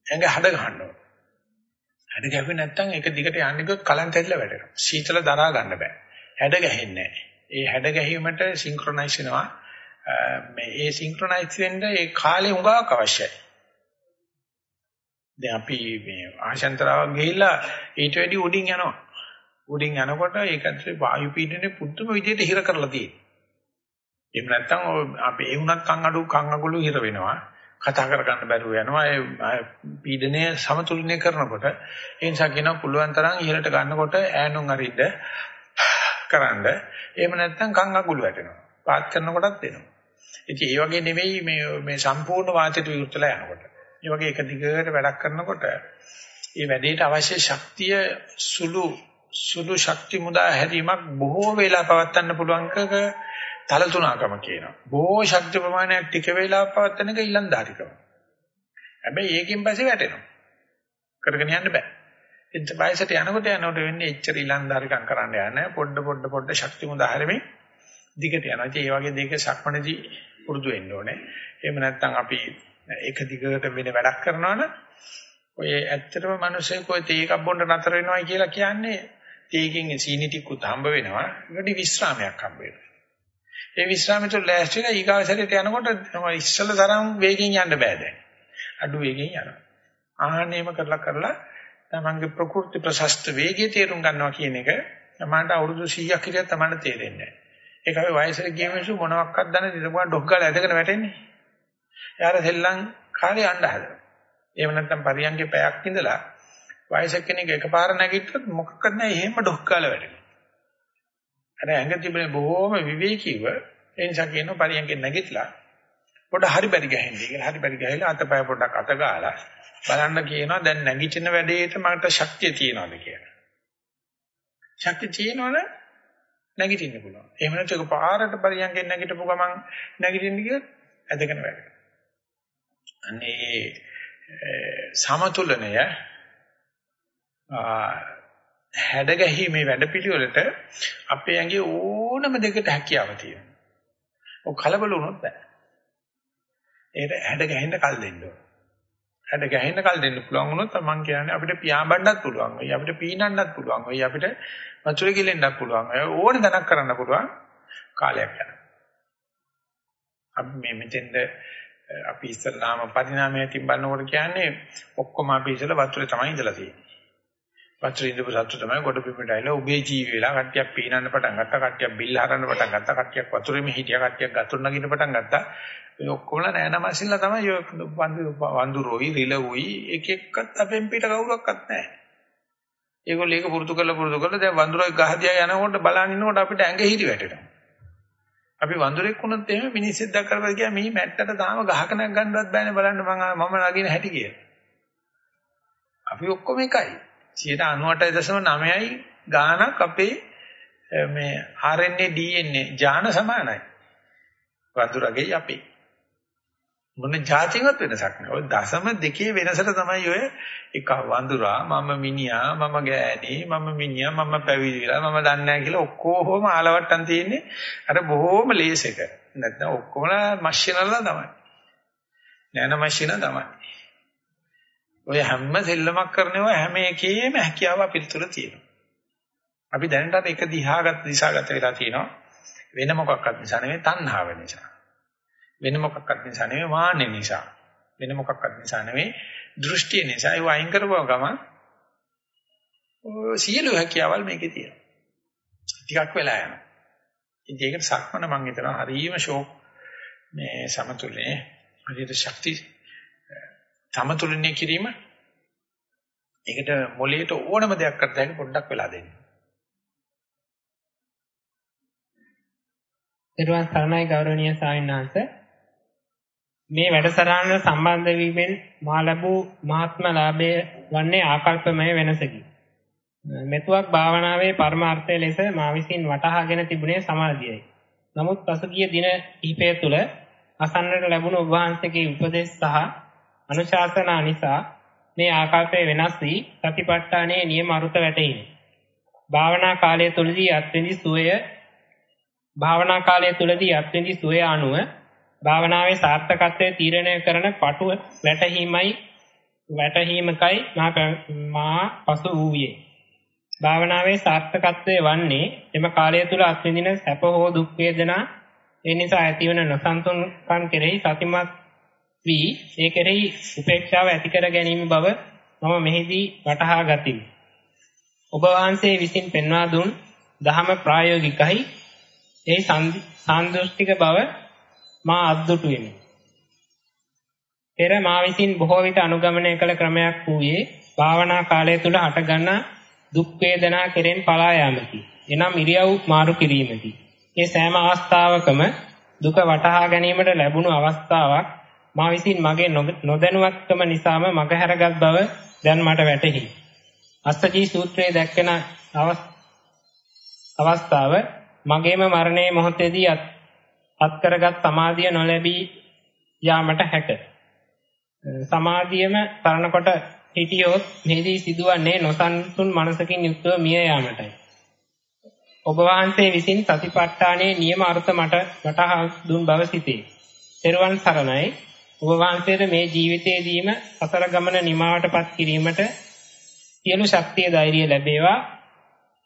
ඇඟ හඩ ගන්න ඕන. හඩ ගැහුවේ නැත්නම් ඒක දිගට යන්නේ කිව්වොත් කලන්ත ඇදලා වැටෙනවා. සීතල දරා ගන්න බෑ. හැඩ ගැහෙන්නේ නැහැ. ඒ හැඩ ගැහිීමට සින්ක්‍රොනයිස් වෙනවා. මේ ඒ සින්ක්‍රොනයිස් වෙන්න ඒ කාලේ උඟාවක් අවශ්‍යයි. දැන් අපි මේ ආශාන්තරාවක් ගිහිල්ලා ඊට වැඩි උඩින් යනවා. උඩින් යනකොට ඒක ඇතුලේ වායු පීඩනේ පුදුම විදිහට හිර කරලා තියෙනවා. එහෙම නැත්නම් අපි ඒ වුණත් කන් අඩු කන් අගුළු හිර වෙනවා. කතා කර ගන්න බැරුව යනවා. ඒ පීඩනය සමතුලනය කරනකොට ඒ නිසා කියනවා පුළුවන් තරම් ඉහළට ගන්නකොට ඈනුම් අරින්න කරන්න. එහෙම නැත්නම් කන් අගුළු වැටෙනවා. පාත් කරනකොටත් වෙනවා. ඉතින් ඒ වගේ නෙවෙයි මේ මේ සම්පූර්ණ වාතයට විරුද්ධලා යනකොට. ඒ වගේ එක දිගට වැඩක් කරනකොට ඒ වැඩේට අවශ්‍ය ශක්තිය සුළු සුළු ශක්ති මුදා හැරීමක් බොහෝ වෙලා පවත්වන්න පුළුවන්කක තලතුණකම කියනවා. බොහෝ ශක්ති ප්‍රමාණයක් ටික වෙලා පවත්වන එක ඊලන්දාරිකම. හැබැයි ඒකෙන් පස්සේ වැටෙනවා. කරගෙන යන්න බෑ. එච්ච වයසට යනකොට යනකොට වෙන්නේ එච්චර ඊලන්දාරිකම් කරන්න යන්නේ පොඩ පොඩ පොඩ ශක්ති මුදා හැරීමේ දිගට යනවා. ඒ වගේ දෙයක සක්මණේදී පුරුදු වෙන්න ඕනේ. එහෙම නැත්නම් අපි එක දිගට වෙන වැඩක් කරනවනම් ඔය ඇත්තටම මිනිස්සෙක් ඔය තේ එකක් බොන්න නතර වෙනවා කියලා කියන්නේ තේකින් සීනි ටිකුත් හම්බ වෙනවා. ඊට විශ්‍රාමයක් හම්බ වෙනවා. ඒ විශ්‍රාමයට ලෑස්තිලා ඊගාසරයට යනකොට ඉස්සල තරම් වේගෙන් යන්න බෑ දැන්. අඩු වේගෙන් යනවා. ආහනේම කරලා කරලා තමන්ගේ ප්‍රകൃති ප්‍රශස්ත වේගය තේරුම් ගන්නවා කියන එක තමන්ට අවුරුදු 100ක් හිටියත් තමන්ට තේරෙන්නේ නැහැ. ඒක අපි වයසට ගිය මිනිස්සු මොනවාක්වත් දන්නේ නැති නිකන් ඩොක් ගාලා ඇදගෙන වැටෙන්නේ. එයාට සෙල්ලම් කාලේ යන්න හදනවා. එහෙම නැත්නම් පරියන්ගේ පැයක් ඉඳලා වයසක කෙනෙක් එකපාර නැගිට්ටොත් මොකක්ද නැහැ එහෙම ඩොක් ගාලා වැටෙනවා. අර ඇඟ තිබෙන බොහෝම විවේකීව ඒ නිසා කියනවා පරියන්ගේ නැගිටලා පොඩ හරි බැරි ගහන්නේ කියලා හරි බැරි ගහලා අතපය පොඩක් අත ගාලා බලන්න කියනවා දැන් නැගිටින වැඩේට මට ශක්තිය තියනවාද කියලා. ශක්තිය තියෙනවනේ නැගිටින්න පුළුවන්. එහෙම නැත්නම් ඒක පාරට පරියන්ගෙන් නැගිටපු ගමන් නැගිටින්න ගියොත් ඇදගෙන වැටෙනවා. අනේ සමතුලනය හැඩ ගැහිමේ වැඩපිළිවෙලට අපේ ඇඟේ ඕනම දෙයකට හැකියාව තියෙනවා. ඔය කලබල වුණොත් බෑ. ඒකට හැඩ ගැහෙන්න කල් දෙන්න ඕන. හැඩ ගැහෙන්න කල් දෙන්න පුළුවන් වුණොත් මම කියන්නේ අපිට පියාඹන්නත් පුළුවන්. වෙයි අපිට පීනන්නත් පුළුවන්. වෙයි අපිට වතුරේ ගිලෙන්නත් පුළුවන්. ඕන දණක් කරන්න පුළුවන් කාලයක් යනවා. අපි මේ මෙතෙන්ද අපි ඉස්සල්ලාම පරිණාමයෙන් බලනකොට කියන්නේ ඔක්කොම අපි ඉස්සලා වතුරේ තමයි ඉඳලා තියෙන්නේ. වතුරේ ඉඳපු සත්තු තමයි කොට පිපිට ඇවිල්ලා උගේ ජීවි වෙලා කට්ටියක් පීනන්න පටන් ගත්තා. කට්ටියක් බිල් හරන්න පටන් ගත්තා. කට්ටියක් වතුරේම හිටියා. කට්ටියක් ගතුරු නගින්න පටන් ගත්තා. ඔය ඔක්කොම නෑනමසින්ලා තමයි ඔය වඳුරෝයි රිලවුයි එක එක්කත් අපෙන් පිට කවුරක්වත් නැහැ. ඒගොල්ලෝ ඒක පුරුදු කරලා පුරුදු කරලා දැන් වඳුරෝයි ගහදියා යනකොට බලන් ඉන්නකොට අපිට ඇඟ හිරි වැටෙනවා. අපි වඳුරෙක් වුණොත් එහෙම මිනිස්සෙක් දැක්කම කියා මේ මැට්ටට තාම ගහක නැග ගන්නවත් බෑනේ බලන්න මම මම නගින හැටි කියලා. අපි ඔක්කොම එකයි. 98.9යි ගානක් අපේ මේ RNA DNA ජාන සමානයි. වඳුරගේ අපේ. මොන જાතියවත් වෙනසක් නෑ. ඔය දශම දෙකේ වෙනසට තමයි ඔය එක වඳුරා මම මිනිහා මම ගෑණි මම මිනිහා මම පැවිදිලා මම දන්නේ නැහැ කියලා ඔක්කොම ආලවට්ටම් තියෙන්නේ අර බොහොම ලේසෙක. නැත්නම් ඔක්කොම මැෂිනල්ලා තමයි. නෑන මැෂින තමයි. ඔය හැම සෙල්ලමක් කරනවා හැම එකේම හැකියාව අපිට තුල තියෙනවා. අපි දැනටත් එක දිහාගත දිශාගත වෙලා තියෙනවා. වෙන මොකක්වත් නිසා නෙවෙයි තණ්හාව නිසා. වෙන මොකක්වත් නිසා නෙවෙයි මාන්නේ නිසා. වෙන මොකක්වත් නිසා නෙවෙයි දෘෂ්ටිය නිසා. ඒ වයින් කරපුව ගමන් සියලු හැකියාවල් මේකේ තියෙනවා. ටිකක් වෙලා යනවා. ඉතින් ඒකට සක්මන මම හිතනවා හරීම ෂෝක් මේ සමතුලනේ හරියට ශක්ති සමතුලනය කිරීම ඒකට මොළයට ඕනම දෙයක් කරත හැකි පොඩ්ඩක් වෙලා දෙන්න. ඊට සරණයි ගෞරවනීය සාවිනාංශ මේ වැඩසටහන සම්බන්ධ වීමෙන් මා ලැබූ මහත්ම ලාභය වන්නේ ආකල්පමය වෙනසකි. මෙතුවක් භාවනාවේ පරමාර්ථය ලෙස මා විසින් වටහාගෙන තිබුණේ සමාධියයි. නමුත් පසුගිය දින කිහිපය තුළ අසන්නට ලැබුණු ඔබ වහන්සේගේ උපදෙස් සහ අනුශාසනා නිසා මේ ආකල්පය වෙනස් වී සතිපට්ඨානයේ නියම අරුත වැටහිනි. භාවනා කාලය තුලදී අත්විඳි සුවය භාවනා කාලය තුලදී අත්විඳි සුවය අනුව භාවනාවේ සාර්ථකත්වය තීරණය කරන පටුව වැටහීමයි වැටහීමකයි මා පසු වූයේ භාවනාවේ සාර්ථකත්වය වන්නේ එම කාලය තුල අත්විඳින සැප හෝ දුක් වේදනා ඒ නිසා ඇතිවන නොසන්තුන්කම් කෙරෙහි සතිමත් වී ඒ කෙරෙහි උපේක්ෂාව ඇති කර ගැනීම බව මම මෙහිදී වටහා ගතිමි. ඔබ වහන්සේ විසින් පෙන්වා දුන් දහම ප්‍රායෝගිකයි ඒ සාන්දෘෂ්ටික බව මා අද්දුටු වෙමි. පෙර මා විසින් බොහෝ විට අනුගමනය කළ ක්‍රමයක් වූයේ භාවනා කාලය තුල හටගන්නා දුක් වේදනා කෙරෙන් පලා යාමකි. එනම් ඉරියව් මාරු කිරීමකි. මේ සෑම අවස්ථාවකම දුක වටහා ගැනීමට ලැබුණු අවස්ථාවක් මා විසින් මගේ නොදැනුවත්කම නිසාම මගහැරගත් බව දැන් මට වැටහි. අස්සජී සූත්‍රයේ දැක්වෙන අවස්ථාව මගේම මරණයේ මොහොතේදී අත්කරගත් සමාධිය නොලැබී යාමට හැක. සමාධියම තරණකොට හිටියොත් මෙහිදී සිදුවන්නේ නොසන්සුන් මනසකින් යුක්තව මිය යාමටයි. ඔබ වහන්සේ විසින් සතිපට්ඨානයේ නියම අර්ථ මට වටහා දුන් බව සිතේ. ත්වන් සරණයි ඔබ වහන්සේට මේ ජීවිතයේදීම සතර ගමන නිමාවටපත් කිරීමට සියලු ශක්තිය ධෛර්යය ලැබේවා.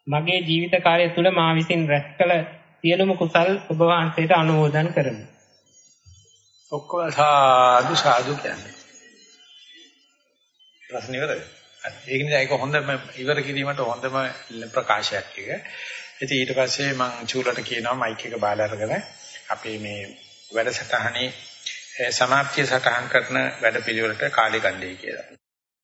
මගේ ජීවිත කාලය තුල මා විසින් රැස් කළ සියලුම කුසල් ඔබ වහන්සේට අනුමෝදන් කරමි. ඔක්කොම සාදු සාදු කියන්නේ. ප්‍රශ්න ඉවරද? ඒක නිසා ඒක හොඳම ඉවර කිරීමට හොඳම ප්‍රකාශයක් එක. ඉතින් ඊට පස්සේ මම චූලට කියනවා මයික් එක බාලා අරගෙන අපේ මේ වැඩසටහනේ සමාප්තිය සටහන් කරන වැඩ පිළිවෙලට කාලය ගන්නයි කියලා.